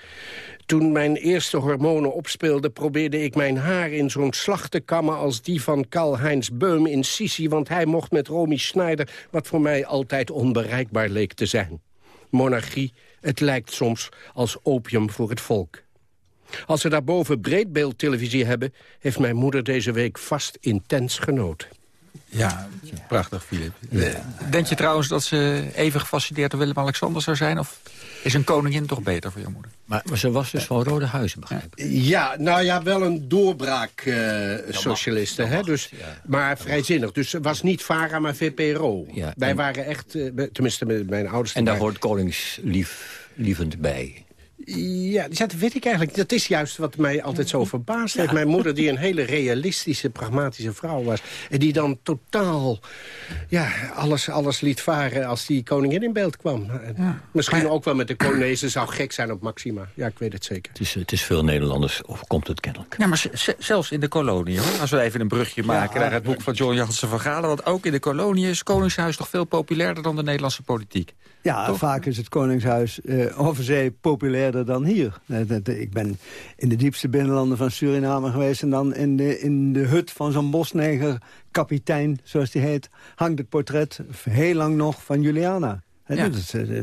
Toen mijn eerste hormonen opspeelden... probeerde ik mijn haar in zo'n slag te kammen... als die van Karl-Heinz Beum in Sisi... want hij mocht met Romy Schneider... wat voor mij altijd onbereikbaar leek te zijn. Monarchie, het lijkt soms als opium voor het volk. Als ze daarboven breedbeeldtelevisie hebben... heeft mijn moeder deze week vast intens genoten. Ja, prachtig, Filip. Denk je trouwens dat ze even gefascineerd door Willem-Alexander zou zijn? Of is een koningin toch beter voor je moeder? Maar, ze was dus van Rode Huizen, begrijp ik. Ja, nou ja, wel een doorbraak uh, socialiste. hè? Dus, Maar vrijzinnig. Dus ze was niet VARA, maar VPRO. Ja, Wij waren echt, uh, tenminste met mijn ouders... En daar hoort koningslievend bij. Ja, dat weet ik eigenlijk. Dat is juist wat mij altijd zo verbaasd heeft. Mijn moeder, die een hele realistische, pragmatische vrouw was... en die dan totaal ja, alles, alles liet varen als die koningin in beeld kwam. Misschien ook wel met de koningin. Ze zou gek zijn op Maxima. Ja, ik weet het zeker. Het is, het is veel Nederlanders, of komt het kennelijk. Ja, maar zelfs in de kolonie, hoor. Als we even een brugje maken naar het boek van John Janssen van Galen... want ook in de kolonie is Koningshuis toch veel populairder dan de Nederlandse politiek. Ja, vaak is het Koningshuis uh, over zee populairder dan hier. Ik ben in de diepste binnenlanden van Suriname geweest... en dan in de, in de hut van zo'n bosneger kapitein, zoals die heet... hangt het portret heel lang nog van Juliana. Ja. Dat is, uh,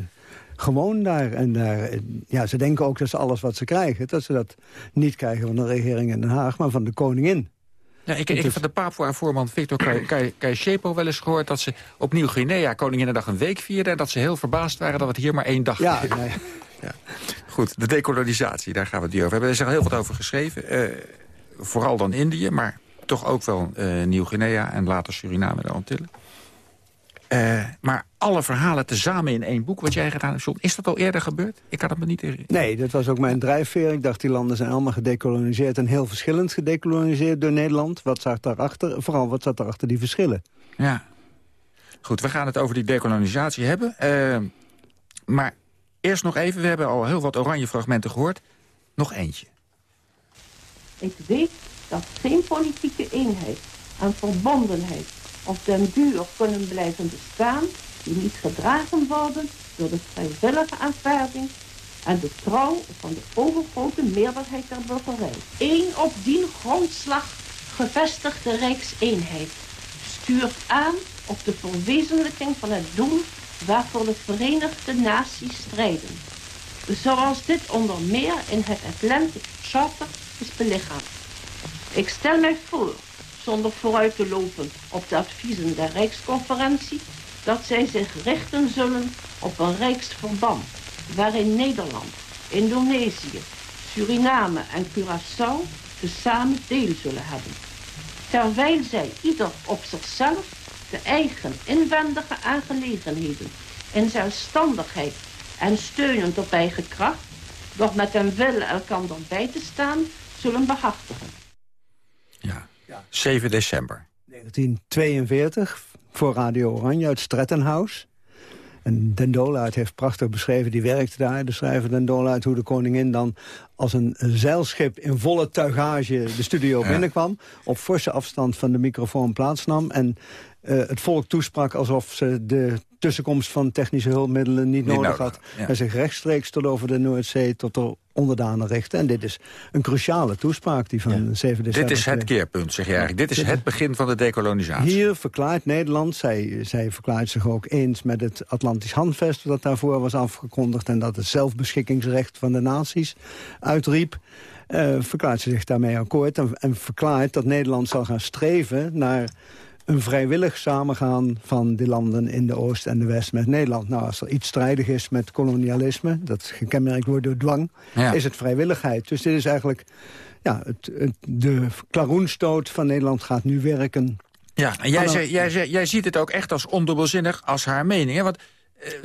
gewoon daar. En daar, ja, ze denken ook dat ze alles wat ze krijgen... dat ze dat niet krijgen van de regering in Den Haag, maar van de koningin. Ja, ik, heb van de Papua-voorman Victor Kaishepo wel eens gehoord... dat ze op Nieuw-Guinea Koninginnedag een week vierden... en dat ze heel verbaasd waren dat het hier maar één dag ja, nee. ja. Goed, de dekolonisatie, daar gaan we het over hebben. Er is er heel wat over geschreven. Uh, vooral dan Indië, maar toch ook wel uh, Nieuw-Guinea... en later Suriname en de Antillen. Uh, maar alle verhalen tezamen in één boek, wat jij gedaan hebt, John, is dat al eerder gebeurd? Ik kan het me niet herinneren. Nee, dat was ook mijn drijfveer. Ik dacht, die landen zijn allemaal gedecoloniseerd en heel verschillend gedecoloniseerd door Nederland. Wat zat daarachter? Vooral, wat zat daarachter die verschillen? Ja. Goed, we gaan het over die decolonisatie hebben. Uh, maar eerst nog even, we hebben al heel wat oranje fragmenten gehoord. Nog eentje. Ik weet dat geen politieke eenheid en verbondenheid of den duur kunnen blijven bestaan... die niet gedragen worden door de vrijwillige aanvaarding... en de trouw van de overgrote meerderheid der burgerij. Eén op die grondslag gevestigde rijkseenheid stuurt aan op de verwezenlijking van het doel waarvoor de Verenigde Naties strijden. Zoals dit onder meer in het Atlantic Charter is belichaamd. Ik stel mij voor, zonder vooruit te lopen op de adviezen der Rijksconferentie, dat zij zich richten zullen op een Rijksverband waarin Nederland, Indonesië, Suriname en Curaçao tezamen deel zullen hebben. Terwijl zij ieder op zichzelf de eigen inwendige aangelegenheden in zelfstandigheid en steunend op eigen kracht, doch met een wil elkander bij te staan, zullen behartigen. Ja, 7 december. 1942, voor Radio Oranje uit Strattenhouse. En Den Dolaert heeft prachtig beschreven, die werkte daar, de schrijver Den Dolaert... hoe de koningin dan als een zeilschip in volle tuigage de studio binnenkwam... op forse afstand van de microfoon plaatsnam... en uh, het volk toesprak alsof ze de tussenkomst van technische hulpmiddelen niet, Niet nodig had. ja. En zich rechtstreeks tot over de Noordzee tot de onderdanen richtte. En dit is een cruciale toespraak die van 7 december. Dit is het keerpunt, zeg je eigenlijk. Dit is het begin van de dekolonisatie. Hier verklaart Nederland, zij, zij verklaart zich ook eens met het Atlantisch Handvest... dat daarvoor was afgekondigd en dat het zelfbeschikkingsrecht van de naties uitriep. eh, verklaart ze zich daarmee akkoord en, en verklaart dat Nederland zal gaan streven... naar een vrijwillig samengaan van die landen in de Oost en de West met Nederland. Nou, als er iets strijdig is met kolonialisme, dat gekenmerkt wordt door dwang, Ja. is het vrijwilligheid. Dus dit is eigenlijk ja, het, het, de klaroenstoot van Nederland gaat nu werken Ja, en jij, zei- jij, zei- jij ziet het ook echt als ondubbelzinnig als haar mening. Hè? Want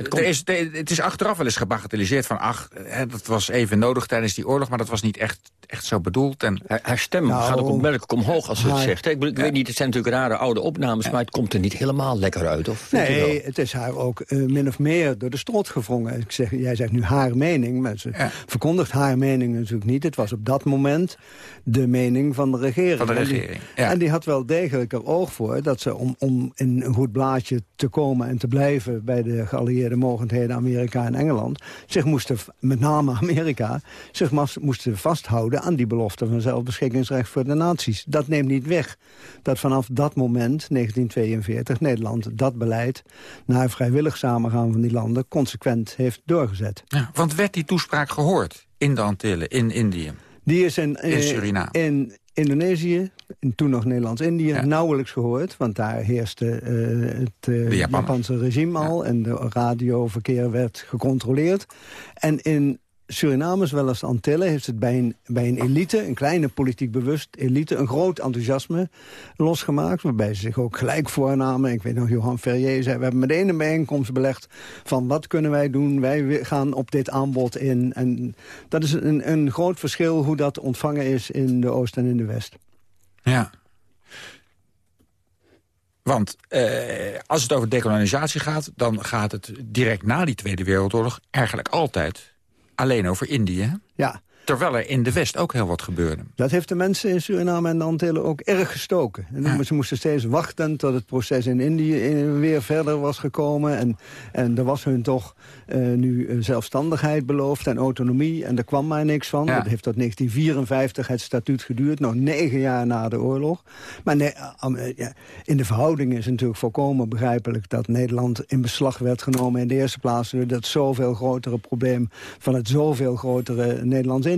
er is, het is achteraf wel eens gebagatelliseerd van... ach, hè, dat was even nodig tijdens die oorlog... maar dat was niet echt, echt zo bedoeld. En, Haar, haar stem Nou, gaat ook opmerkelijk omhoog als ze het haar- zegt. hè. Ik, ik weet niet, het zijn natuurlijk rare oude opnames... maar het komt er niet helemaal lekker uit, of? Nee, het is haar ook eh, min of meer door de strot gevrongen. Ik zeg, jij zegt nu haar mening, maar ze Ja. verkondigt haar mening natuurlijk niet. Het was op dat moment de mening van de regering. Van de En die- regering, ja. En die had wel degelijk er oog voor dat ze om, om in een goed blaadje te komen... en te blijven bij de geallieerde mogendheden Amerika en Engeland... zich moesten, met name Amerika, zich moesten vasthouden aan die belofte van zelfbeschikkingsrecht voor de naties. Dat neemt niet weg dat vanaf dat moment, 1942, Nederland dat beleid... naar vrijwillig samengaan van die landen consequent heeft doorgezet. ja, want werd die toespraak gehoord in de Antillen, in Indië? Die is in, In Suriname. in Indonesië, en toen nog Nederlands-Indië, Ja. nauwelijks gehoord. Want daar heerste eh, het eh. Japanse regime al... en de radioverkeer werd gecontroleerd. En in Suriname, zowel als de Antillen, heeft het bij een, bij een elite... een kleine politiek bewust elite, een groot enthousiasme losgemaakt... waarbij ze zich ook gelijk voornamen. Ik weet nog, Johan Ferrier zei... we hebben meteen een bijeenkomst belegd van wat kunnen wij doen. Wij wi- gaan op dit aanbod in. En dat is een, een groot verschil hoe dat ontvangen is in de Oost en in de West. Ja. Want eh, als het over dekolonisatie gaat... dan gaat het direct na die Tweede Wereldoorlog... eigenlijk altijd alleen over Indië. Ja, Terwijl er in de West ook heel wat gebeurde. dat heeft de mensen in Suriname en de Antillen ook erg gestoken. En. Ze moesten steeds wachten tot het proces in Indië weer verder was gekomen. En, en er was hun toch eh, nu eh, zelfstandigheid beloofd en autonomie. En er kwam maar niks van. Ja. Dat heeft tot 1954 het statuut geduurd. Nog negen jaar na de oorlog. Maar nee, eh, in de verhouding is het natuurlijk volkomen begrijpelijk... dat Nederland in beslag werd genomen in de eerste plaats... door dat zoveel grotere probleem van het zoveel grotere Nederlands-Indië.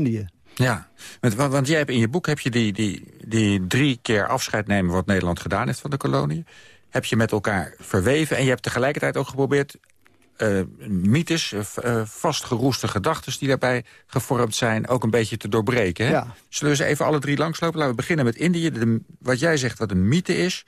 Ja, want, want jij hebt in je boek heb je die, die, die drie keer afscheid nemen... wat Nederland gedaan heeft van de kolonie. Heb je met elkaar verweven. En je hebt tegelijkertijd ook geprobeerd... eh, mythes, eh, vastgeroeste gedachten die daarbij gevormd zijn... ook een beetje te doorbreken. Hè? Ja. Zullen we ze even alle drie langslopen? Laten we beginnen met Indië. De, wat jij zegt wat een mythe is...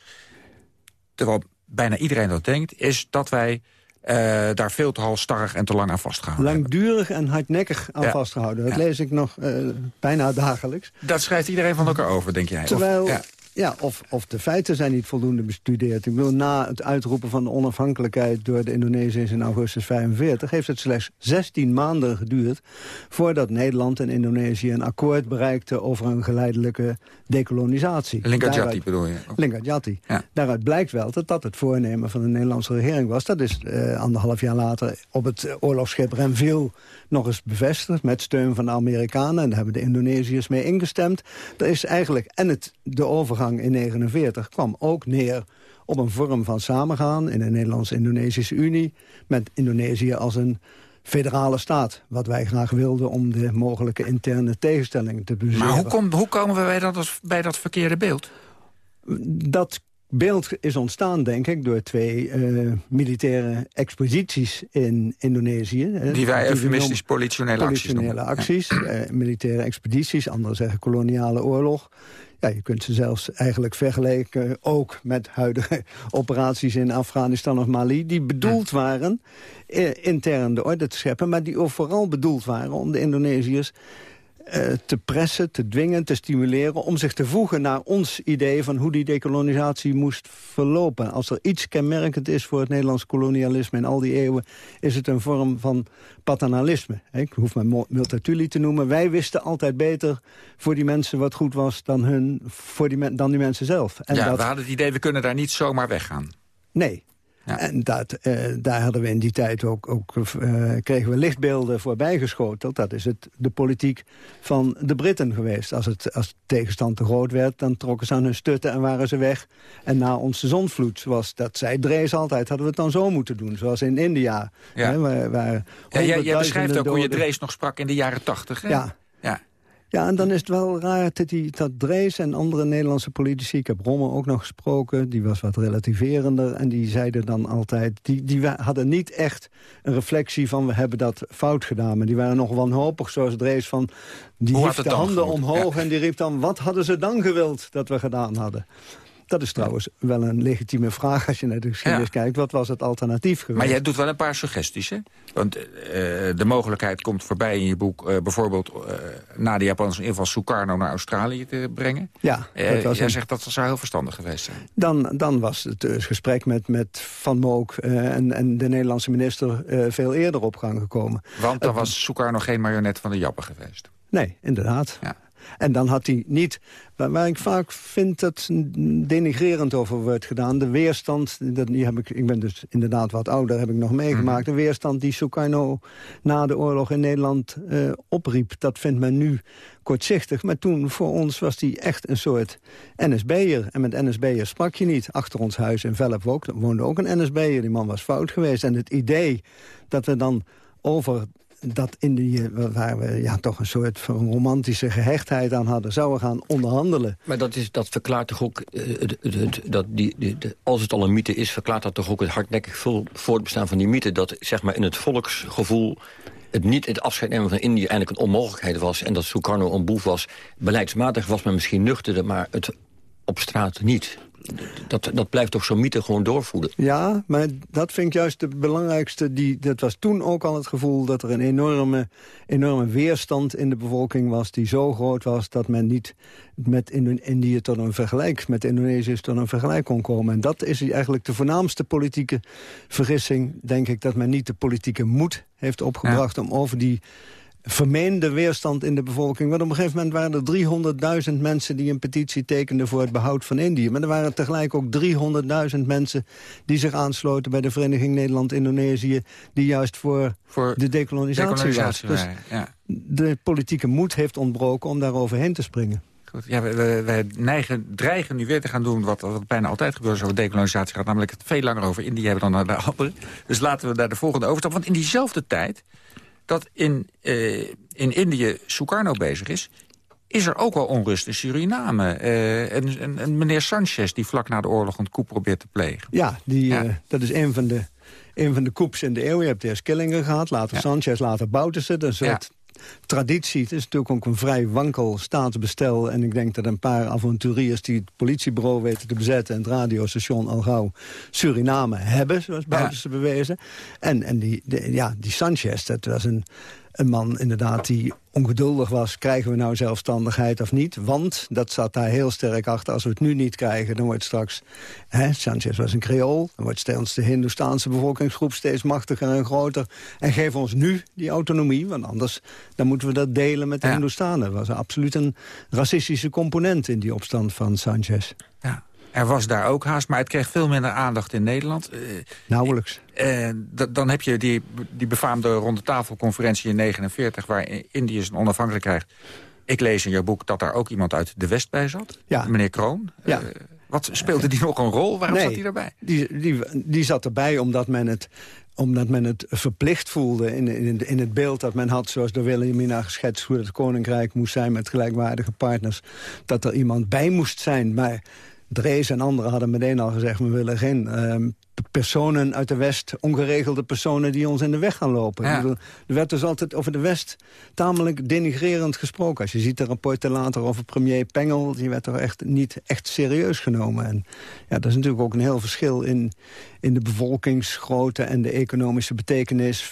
terwijl bijna iedereen dat denkt... is dat wij eh, daar veel te halstarrig en te lang aan vastgehouden hebben. Langdurig en hardnekkig aan Ja. vastgehouden. Dat Ja. lees ik nog eh, bijna dagelijks. Dat schrijft iedereen van elkaar over, denk jij? Of- Terwijl, ja. ja. of, of de feiten zijn niet voldoende bestudeerd. Ik bedoel, na het uitroepen van de onafhankelijkheid door de Indonesiërs in augustus 45... heeft het slechts 16 maanden geduurd voordat Nederland en Indonesië een akkoord bereikten over een geleidelijke decolonisatie. Linkajati Daaruit- bedoel je? Linkajati. Ja. Daaruit blijkt wel dat dat het voornemen van de Nederlandse regering was. Dat is eh, anderhalf jaar later op het oorlogsschip Renville nog eens bevestigd... met steun van de Amerikanen. En daar hebben de Indonesiërs mee ingestemd. Er is eigenlijk, en het, de overgang in 49 kwam ook neer op een vorm van samengaan... in de Nederlands-Indonesische Unie... met Indonesië als een federale staat. Wat wij graag wilden om de mogelijke interne tegenstellingen te bezweren. Maar hoe, kom, hoe komen we bij dat, bij dat verkeerde beeld? Dat beeld is ontstaan, denk ik, door twee eh, militaire exposities in Indonesië. Die wij eufemistisch politionele acties politionele noemen. acties. eh, militaire expedities, anderen zeggen koloniale oorlog. Ja, je kunt ze zelfs eigenlijk vergelijken ook met huidige <laughs> operaties in Afghanistan of Mali... die bedoeld waren eh, intern de orde te scheppen... maar die ook vooral bedoeld waren om de Indonesiërs te pressen, te dwingen, te stimuleren... om zich te voegen naar ons idee van hoe die dekolonisatie moest verlopen. Als er iets kenmerkend is voor het Nederlands kolonialisme in al die eeuwen... is het een vorm van paternalisme. Ik hoef maar Mo- Multatuli te noemen. Wij wisten altijd beter voor die mensen wat goed was dan, hun, voor die, dan die mensen zelf. En ja, dat, we hadden het idee, we kunnen daar niet zomaar weggaan. Nee. En dat, eh, daar hadden we in die tijd ook, ook eh, kregen we lichtbeelden voorbij geschoteld. Dat is het, de politiek van de Britten geweest. Als, het, als de tegenstand te groot werd, dan trokken ze aan hun stutten en waren ze weg. En na onze zonvloed, zoals dat zei Drees altijd, hadden we het dan zo moeten doen. Zoals in India. Ja. Hè, waar, waar Ja, jij, jij beschrijft ook hoe je Drees nog sprak in de jaren tachtig. Ja. ja. Ja, en dan is het wel raar dat, die, dat Drees en andere Nederlandse politici... ik heb Rommel ook nog gesproken, die was wat relativerender... en die zeiden dan altijd... die, die hadden niet echt een reflectie van... we hebben dat fout gedaan, maar die waren nog wanhopig zoals Drees van... die hief de handen omhoog Ja. en die riep dan... wat hadden ze dan gewild dat we gedaan hadden? Dat is trouwens wel een legitieme vraag als je naar de geschiedenis kijkt. Wat was het alternatief geweest? Maar jij doet wel een paar suggesties, hè? Want eh, de mogelijkheid komt voorbij in je boek... eh, bijvoorbeeld eh, na de Japanse inval Sukarno naar Australië te brengen. Ja, dat was jij een- zegt dat zou heel verstandig geweest zijn. Dan, dan was het gesprek met, met Van Mook en, en de Nederlandse minister veel eerder op gang gekomen. Want dan was Sukarno geen marionet van de Jappen geweest. Nee, inderdaad. En dan had hij niet, waar, ik vaak vind dat denigrerend over wordt gedaan... de weerstand, dat, die heb ik, ik ben dus inderdaad wat ouder, heb ik nog meegemaakt... de weerstand die Sukarno na de oorlog in Nederland eh, opriep... dat vindt men nu kortzichtig. Maar toen voor ons was die echt een soort NSB'er. En met NSB'er sprak je niet. Achter ons huis in Velp ook- woonde ook een NSB'er. Die man was fout geweest. En het idee dat we dan over dat Indië, waar we ja, toch een soort van romantische gehechtheid aan hadden... zouden gaan onderhandelen. Maar dat, is, dat verklaart toch ook, eh, dat die, de- als het al een mythe is... verklaart dat toch ook het hardnekkig voortbestaan van die mythe... dat zeg maar, in het volksgevoel het niet het afscheid nemen van Indië eigenlijk een onmogelijkheid was... en dat Sukarno een boef was. Beleidsmatig was men misschien nuchterder, maar het op straat niet. Dat, dat blijft toch zo'n mythe gewoon doorvoeden. Ja, maar dat vind ik juist de belangrijkste. Die, dat was toen ook al het gevoel dat er een enorme, enorme weerstand in de bevolking was... die zo groot was dat men niet met Indië tot een vergelijk... met Indonesië tot een vergelijk kon komen. En dat is eigenlijk de voornaamste politieke vergissing, denk ik... dat men niet de politieke moed heeft opgebracht om over die vermeende weerstand in de bevolking. Want op een gegeven moment waren er 300.000 mensen... die een petitie tekenden voor het behoud van Indië. Maar er waren tegelijk ook 300.000 mensen... die zich aansloten bij de Vereniging Nederland-Indonesië... die juist voor, de decolonisatie, decolonisatie was. Dus ja. de politieke moed heeft ontbroken om daar overheen te springen. Goed, ja, wij neigen, dreigen nu weer te gaan doen wat, wat bijna altijd gebeurt als over decolonisatie gaat. Namelijk het veel langer over Indië hebben dan naar de andere. Dus laten we naar de volgende overstap. Want in diezelfde tijd dat in, eh, in Indië Sukarno bezig is... is er ook wel onrust in Suriname. Eh, en, en, en meneer Sanchez die vlak na de oorlog een coup probeert te plegen. Ja, die, eh, dat is een van de, een van de coups in de eeuw. Je hebt eerst Killingen gehad, later Sanchez, later Bouterse. Dat is een soort traditie. Het is natuurlijk ook een vrij wankel staatsbestel. En ik denk dat een paar avonturiers die het politiebureau weten te bezetten... en het radiostation al gauw Suriname hebben, zoals Bouterse bewezen. En, en die, de- ja, die Sanchez, dat was een, een man inderdaad die ongeduldig was... krijgen we nou zelfstandigheid of niet? Want, dat zat daar heel sterk achter... als we het nu niet krijgen, dan wordt straks... Hè, Sanchez was een creool, dan wordt steeds de Hindoestaanse bevolkingsgroep... steeds machtiger en groter. En geef ons nu die autonomie, want anders dan moeten we dat delen met de ja. Hindoestanen. Dat was absoluut een racistische component in die opstand van Sanchez. Ja. Er was daar ook haast, maar het kreeg veel minder aandacht in Nederland. Uh, Nauwelijks. Uh, dan heb je die, die befaamde rondetafelconferentie in 49... waar Indië zijn onafhankelijkheid krijgt. Ik lees in jouw boek dat daar ook iemand uit de West bij zat. Ja. Meneer Kroon. Ja. Uh, wat, speelde die nog een rol? Waarom nee, zat hij erbij? Die, die, die zat erbij omdat men het omdat men het verplicht voelde in, in, in het beeld dat men had... zoals door Wilhelmina geschetst hoe het koninkrijk moest zijn... met gelijkwaardige partners, dat er iemand bij moest zijn. Maar Drees en anderen hadden meteen al gezegd... we willen geen uh, personen uit de West, ongeregelde personen... die ons in de weg gaan lopen. Ja. Bedoel, er werd dus altijd over de West tamelijk denigrerend gesproken. Als je ziet de rapporten later over premier Pengel... die werd toch echt niet echt serieus genomen. En ja, dat is natuurlijk ook een heel verschil in, in de bevolkingsgrootte... en de economische betekenis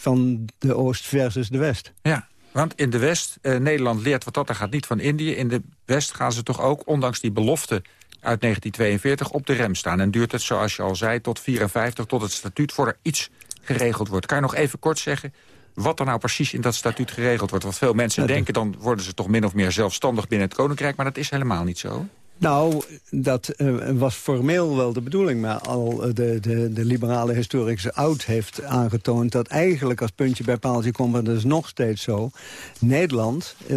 van de Oost versus de West. Ja, want in de West, eh, Nederland leert wat dat er gaat niet van Indië. In de West gaan ze toch ook, ondanks die belofte uit 1942 op de rem staan. En duurt het, zoals je al zei, tot 54, tot het statuut voor er iets geregeld wordt. Kan je nog even kort zeggen wat er nou precies in dat statuut geregeld wordt? Want veel mensen denken, dan worden ze toch min of meer zelfstandig binnen het Koninkrijk... maar dat is helemaal niet zo. Nou, dat uh, was formeel wel de bedoeling. Maar al de, de, de liberale historicus Oud heeft aangetoond... dat eigenlijk als puntje bij paaltje komt, en dat is nog steeds zo... Nederland uh,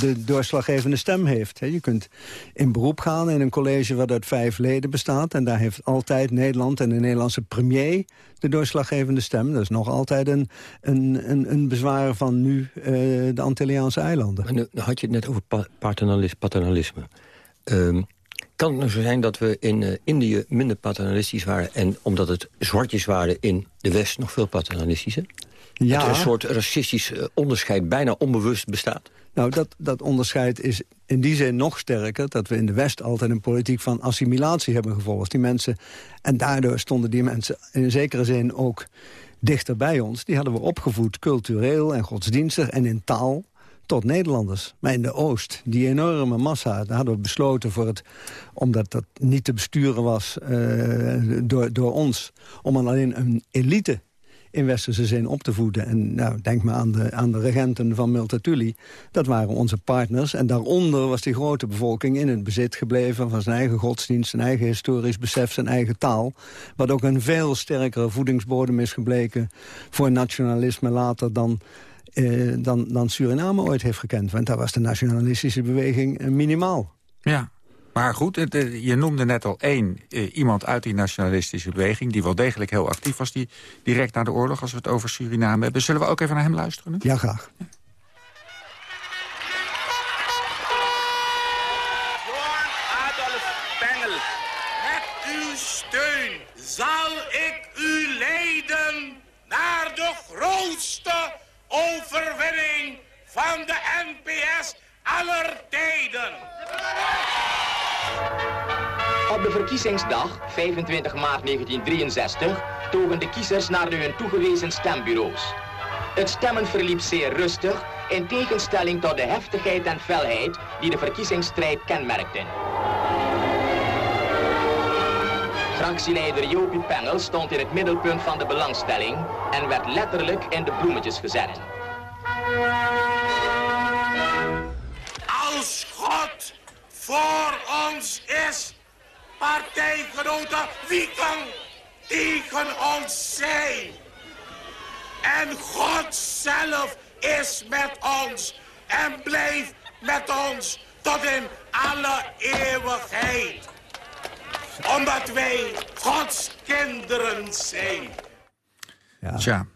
de doorslaggevende stem heeft. He, je kunt in beroep gaan in een college wat uit vijf leden bestaat... en daar heeft altijd Nederland en de Nederlandse premier de doorslaggevende stem. Dat is nog altijd een, een, een, een bezwaar van nu de Antilliaanse eilanden. Maar nu, had je het net over pa paternalisme. Um, kan het nou zo zijn dat we in uh, Indië minder paternalistisch waren... en omdat het zwartjes waren in de West nog veel paternalistischer? Ja. Dat er een soort racistisch uh, onderscheid bijna onbewust bestaat? Nou, dat, dat onderscheid is in die zin nog sterker... dat we in de West altijd een politiek van assimilatie hebben gevolgd. Die mensen, en daardoor stonden die mensen in een zekere zin ook dichter bij ons. Die hadden we opgevoed cultureel en godsdienstig en in taal tot Nederlanders. Maar in de Oost, die enorme massa, daar hadden we besloten voor het... omdat dat niet te besturen was uh, door, door ons... om alleen een elite in westerse zin op te voeden. En nou, denk maar aan de, aan de regenten van Multatuli. Dat waren onze partners. En daaronder was die grote bevolking in het bezit gebleven... van zijn eigen godsdienst, zijn eigen historisch besef, zijn eigen taal. Wat ook een veel sterkere voedingsbodem is gebleken... voor nationalisme later dan... Uh, dan, dan Suriname ooit heeft gekend. Want daar was de nationalistische beweging uh, minimaal. Ja, maar goed, het, uh, je noemde net al één iemand uit die nationalistische beweging... die wel degelijk heel actief was, die direct na de oorlog... als we het over Suriname hebben. Zullen we ook even naar hem luisteren? Ja, graag. Ja. Adolf Bengel, met uw steun zal ik u leiden naar de grootste overwinning van de NPS aller tijden. Op de verkiezingsdag, 25 maart 1963, togen de kiezers naar hun toegewezen stembureaus. Het stemmen verliep zeer rustig, in tegenstelling tot de heftigheid en felheid die de verkiezingsstrijd kenmerkten. Fractieleider Jopie Pengel stond in het middelpunt van de belangstelling en werd letterlijk in de bloemetjes gezet. Als God voor ons is, partijgenoten, wie kan tegen ons zijn? En God zelf is met ons en blijft met ons tot in alle eeuwigheid omdat wij Gods kinderen zijn. Ja, Tja,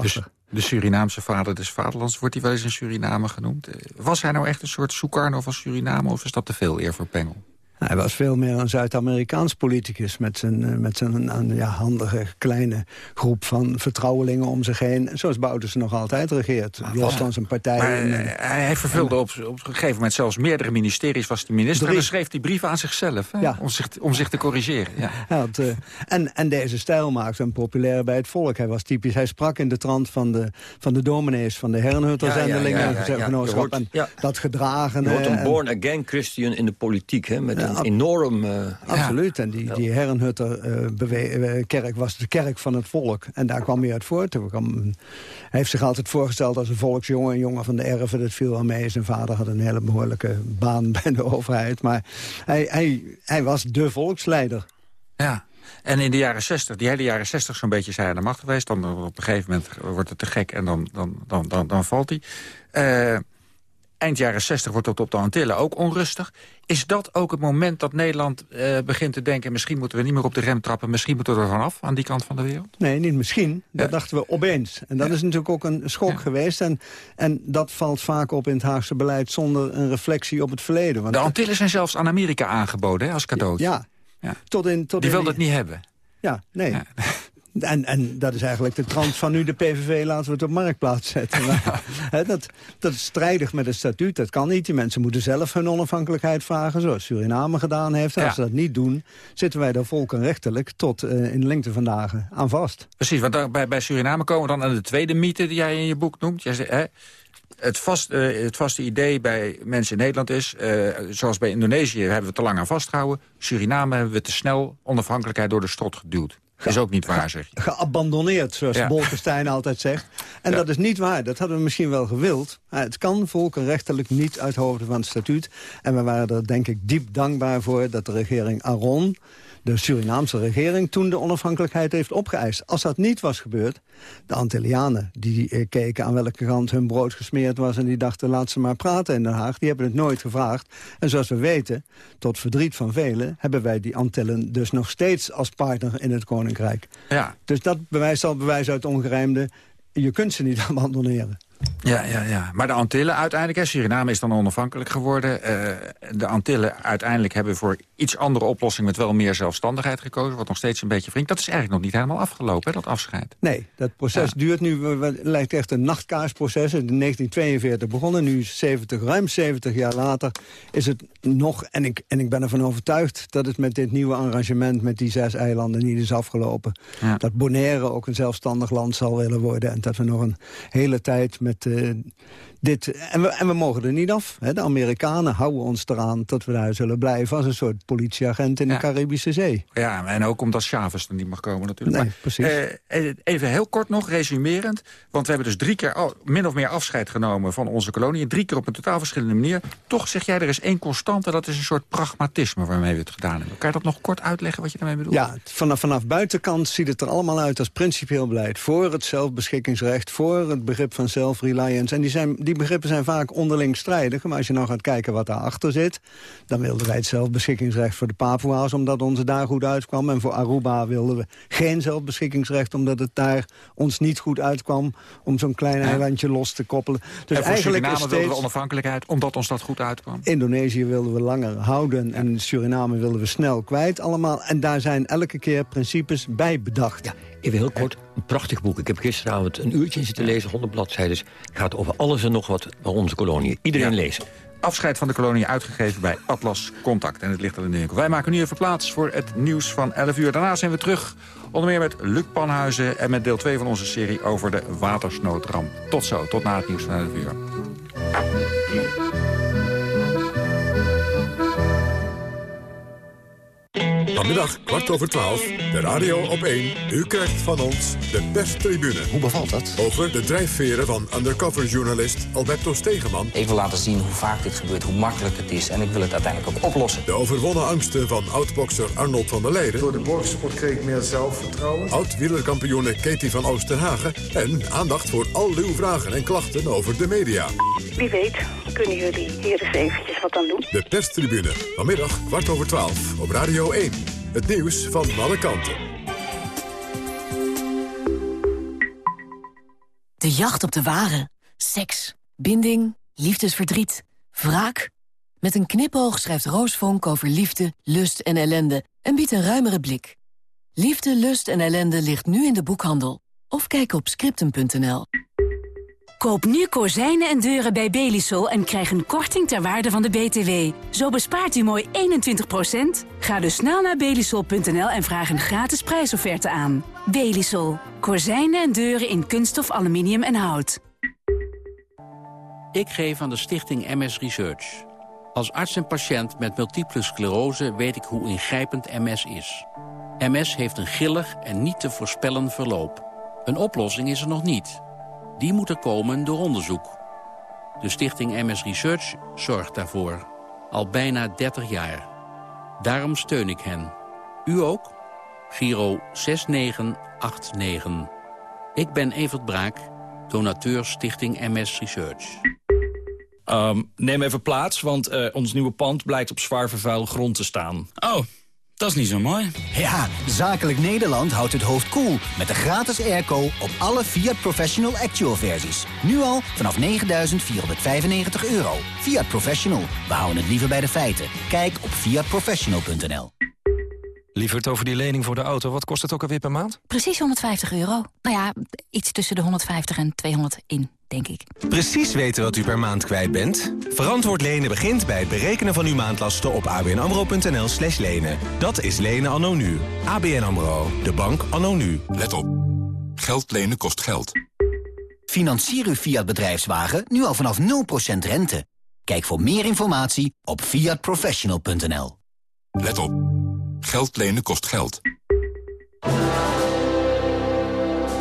dus de Surinaamse vader des vaderlands, wordt hij wel eens in Suriname genoemd. Was hij nou echt een soort Sukarno van Suriname of is dat te veel eer voor Pengel? Hij was veel meer een Zuid-Amerikaans politicus... met zijn, eh, met zijn een, ja, handige kleine groep van vertrouwelingen om zich heen. Zo is Bouterse nog altijd regeert. Los van zijn partij. Maar, en, eh, hij vervulde op, op een gegeven moment zelfs meerdere ministeries... was de minister Drie. en schreef hij brieven aan zichzelf... Hè, Ja. om, zich, om zich te corrigeren. Ja. Hij had, eh, en, en deze stijl maakte hem populair bij het volk. Hij was typisch. Hij sprak in de trant van de, van de dominees, van de Herrenhutter-zendelingen. Ja, ja, ja, ja, hoort- en ja. dat gedragen. Je wordt een en- born-again Christian in de politiek, hè, met Ja, een ab- enorm... eh, Absoluut. En die, die Herrenhutter-kerk was de kerk van het volk. En daar kwam hij uit voort. Hij heeft zich altijd voorgesteld als een volksjongen. Een jongen van de erven, dat viel wel mee. Zijn vader had een hele behoorlijke baan <laughs> bij de overheid. Maar hij, hij, hij was de volksleider. Ja. En in de jaren 60, die hele jaren 60 zo'n beetje is hij aan de macht geweest. Dan eh, op een gegeven moment wordt het te gek en dan, dan, dan, dan, dan valt hij. Eh, eind jaren 60 wordt het op de Antillen ook onrustig. Is dat ook het moment dat Nederland eh, begint te denken... misschien moeten we niet meer op de rem trappen, misschien moeten we er vanaf aan die kant van de wereld? Nee, niet misschien. Dat dachten we opeens. En dat is natuurlijk ook een schok geweest. En, en dat valt vaak op in het Haagse beleid zonder een reflectie op het verleden. Want De Antillen zijn zelfs aan Amerika aangeboden hè, als cadeau. Ja. Ja. Tot in, tot Die in wilde het niet hebben. Ja, nee. En, en dat is eigenlijk de trant van nu de PVV laten we het op marktplaats zetten. Maar, <laughs> dat, dat is strijdig met het statuut, dat kan niet. Die mensen moeten zelf hun onafhankelijkheid vragen, zoals Suriname gedaan heeft. En als ze dat niet doen, zitten wij daar volkenrechtelijk tot eh, in de lengte van dagen aan vast. Precies, want bij, bij Suriname komen we dan aan de tweede mythe die jij in je boek noemt. Jij zegt, hè, het, vast, eh, het vaste idee bij mensen in Nederland is... eh, zoals bij Indonesië hebben we te lang aan vastgehouden... Suriname hebben we te snel onafhankelijkheid door de strot geduwd. Is ook niet waar, zeg je. Geabandonneerd, zoals Ja. Bolkestein altijd zegt. En dat is niet waar. Dat hadden we misschien wel gewild. Maar het kan volkenrechtelijk niet uit hoofde van het statuut. En we waren er denk ik diep dankbaar voor dat de regering Aron de Surinaamse regering toen de onafhankelijkheid heeft opgeëist. Als dat niet was gebeurd, de Antillianen die eh, keken aan welke kant hun brood gesmeerd was... en die dachten, laat ze maar praten in Den Haag. Die hebben het nooit gevraagd. En zoals we weten, tot verdriet van velen... hebben wij die Antillen dus nog steeds als partner in het Koninkrijk. Ja. Dus dat bewijst al bewijs uit ongerijmde. Je kunt ze niet <laughs> abandoneren. Ja, ja, ja. Maar de Antillen uiteindelijk, hè, Suriname is dan onafhankelijk geworden. Eh, de Antillen uiteindelijk hebben voor iets andere oplossing... met wel meer zelfstandigheid gekozen, wat nog steeds een beetje wringt. Dat is eigenlijk nog niet helemaal afgelopen, hè, dat afscheid. Nee, dat proces duurt nu, het lijkt echt een nachtkaarsproces. In 1942 begonnen, nu is 70, ruim 70 jaar later is het nog... En ik, en ik ben ervan overtuigd dat het met dit nieuwe arrangement... met die zes eilanden niet is afgelopen. Ja. Dat Bonaire ook een zelfstandig land zal willen worden... en dat we nog een hele tijd met eh, dit... En we, en we mogen er niet af. Hè. De Amerikanen houden ons eraan dat we daar zullen blijven... als een soort politieagent in de Caribische Zee. Ja, en ook omdat Chavez er niet mag komen natuurlijk. Nee, precies. eh, eh, even heel kort nog, resumerend. Want we hebben dus drie keer al, min of meer afscheid genomen van onze kolonie. Drie keer op een totaal verschillende manier. Toch zeg jij, er is één constante, dat is een soort pragmatisme waarmee we het gedaan hebben. Kan je dat nog kort uitleggen wat je daarmee bedoelt? Ja, vanaf, vanaf buitenkant ziet het er allemaal uit als principieel beleid. Voor het zelfbeschikkingsrecht, voor het begrip van self-reliance. En die, zijn, die begrippen zijn vaak onderling strijdig. Maar als je nou gaat kijken wat daarachter zit... dan wilden wij het zelfbeschikkingsrecht voor de Papua's... omdat ons daar goed uitkwam. En voor Aruba wilden we geen zelfbeschikkingsrecht... omdat het daar ons niet goed uitkwam... om zo'n klein eilandje los te koppelen. Dus en voor eigenlijk Suriname is wilden we steeds... onafhankelijkheid, omdat ons dat goed uitkwam. Indonesië wilden we langer houden en Suriname wilden we snel kwijt allemaal. En daar zijn elke keer principes bij bedacht. Ja, even heel kort. Een prachtig boek. Ik heb gisteravond een uurtje in zitten lezen, 100 bladzijden. Het gaat over alles en nog wat van onze kolonie. Iedereen Ja. lezen. Afscheid van de kolonie uitgegeven bij Atlas Contact. En het ligt al in de winkel. Wij maken nu even plaats voor het nieuws van 11 uur. Daarna zijn we terug, onder meer met Luc Panhuizen... en met deel 2 van onze serie over de watersnoodramp. Tot zo, tot na het nieuws van 11 uur. Vanmiddag kwart over twaalf, de radio op 1. U krijgt van ons de perstribune. Hoe bevalt dat? Over de drijfveren van undercoverjournalist Alberto Stegeman. Ik wil laten zien hoe vaak dit gebeurt, hoe makkelijk het is. En ik wil het uiteindelijk ook oplossen. De overwonnen angsten van oud-bokser Arnold van der Leijden. Door de borgsport kreeg ik meer zelfvertrouwen. Oud-wielerkampioene Katie van Oosterhagen. En aandacht voor al uw vragen en klachten over de media. Wie weet kunnen jullie hier eens eventjes wat aan doen. De perstribune. Vanmiddag kwart over twaalf op Radio 1. Het nieuws van alle kanten. De jacht op de ware. Seks, binding, liefdesverdriet, wraak. Met een knipoog schrijft Roos Vonk over liefde, lust en ellende... en biedt een ruimere blik. Liefde, lust en ellende ligt nu in de boekhandel. Of kijk op scriptum.nl. Koop nu kozijnen en deuren bij Belisol en krijg een korting ter waarde van de BTW. Zo bespaart u mooi 21% Ga dus snel naar belisol.nl en vraag een gratis prijsofferte aan. Belisol. Kozijnen en deuren in kunststof, aluminium en hout. Ik geef aan de stichting MS Research. Als arts en patiënt met multiple sclerose weet ik hoe ingrijpend MS is. MS heeft een gillig en niet te voorspellen verloop. Een oplossing is er nog niet... Die moeten komen door onderzoek. De stichting MS Research zorgt daarvoor. Al bijna 30 jaar. Daarom steun ik hen. U ook? Giro 6989. Ik ben Evert Braak, donateur Stichting MS Research. Um, neem even plaats, want uh, ons nieuwe pand blijkt op zwaar vervuilde grond te staan. Oh, dat is niet zo mooi. Ja, Zakelijk Nederland houdt het hoofd koel cool met de gratis airco op alle Fiat Professional Actual versies. Nu al vanaf 9.495 euro. Fiat Professional, we houden het liever bij de feiten. Kijk op fiatprofessional.nl. Lieverd, over die lening voor de auto, wat kost het ook alweer per maand? Precies 150 euro. Nou ja, iets tussen de 150 en 200 in denk ik. Precies weten wat u per maand kwijt bent? Verantwoord lenen begint bij het berekenen van uw maandlasten op abnamro.nl slash lenen. Dat is lenen anno nu. ABN AMRO, de bank anno nu. Let op. Geld lenen kost geld. Financier uw Fiat bedrijfswagen nu al vanaf 0% rente. Kijk voor meer informatie op fiatprofessional.nl. Let op. Geld lenen kost geld.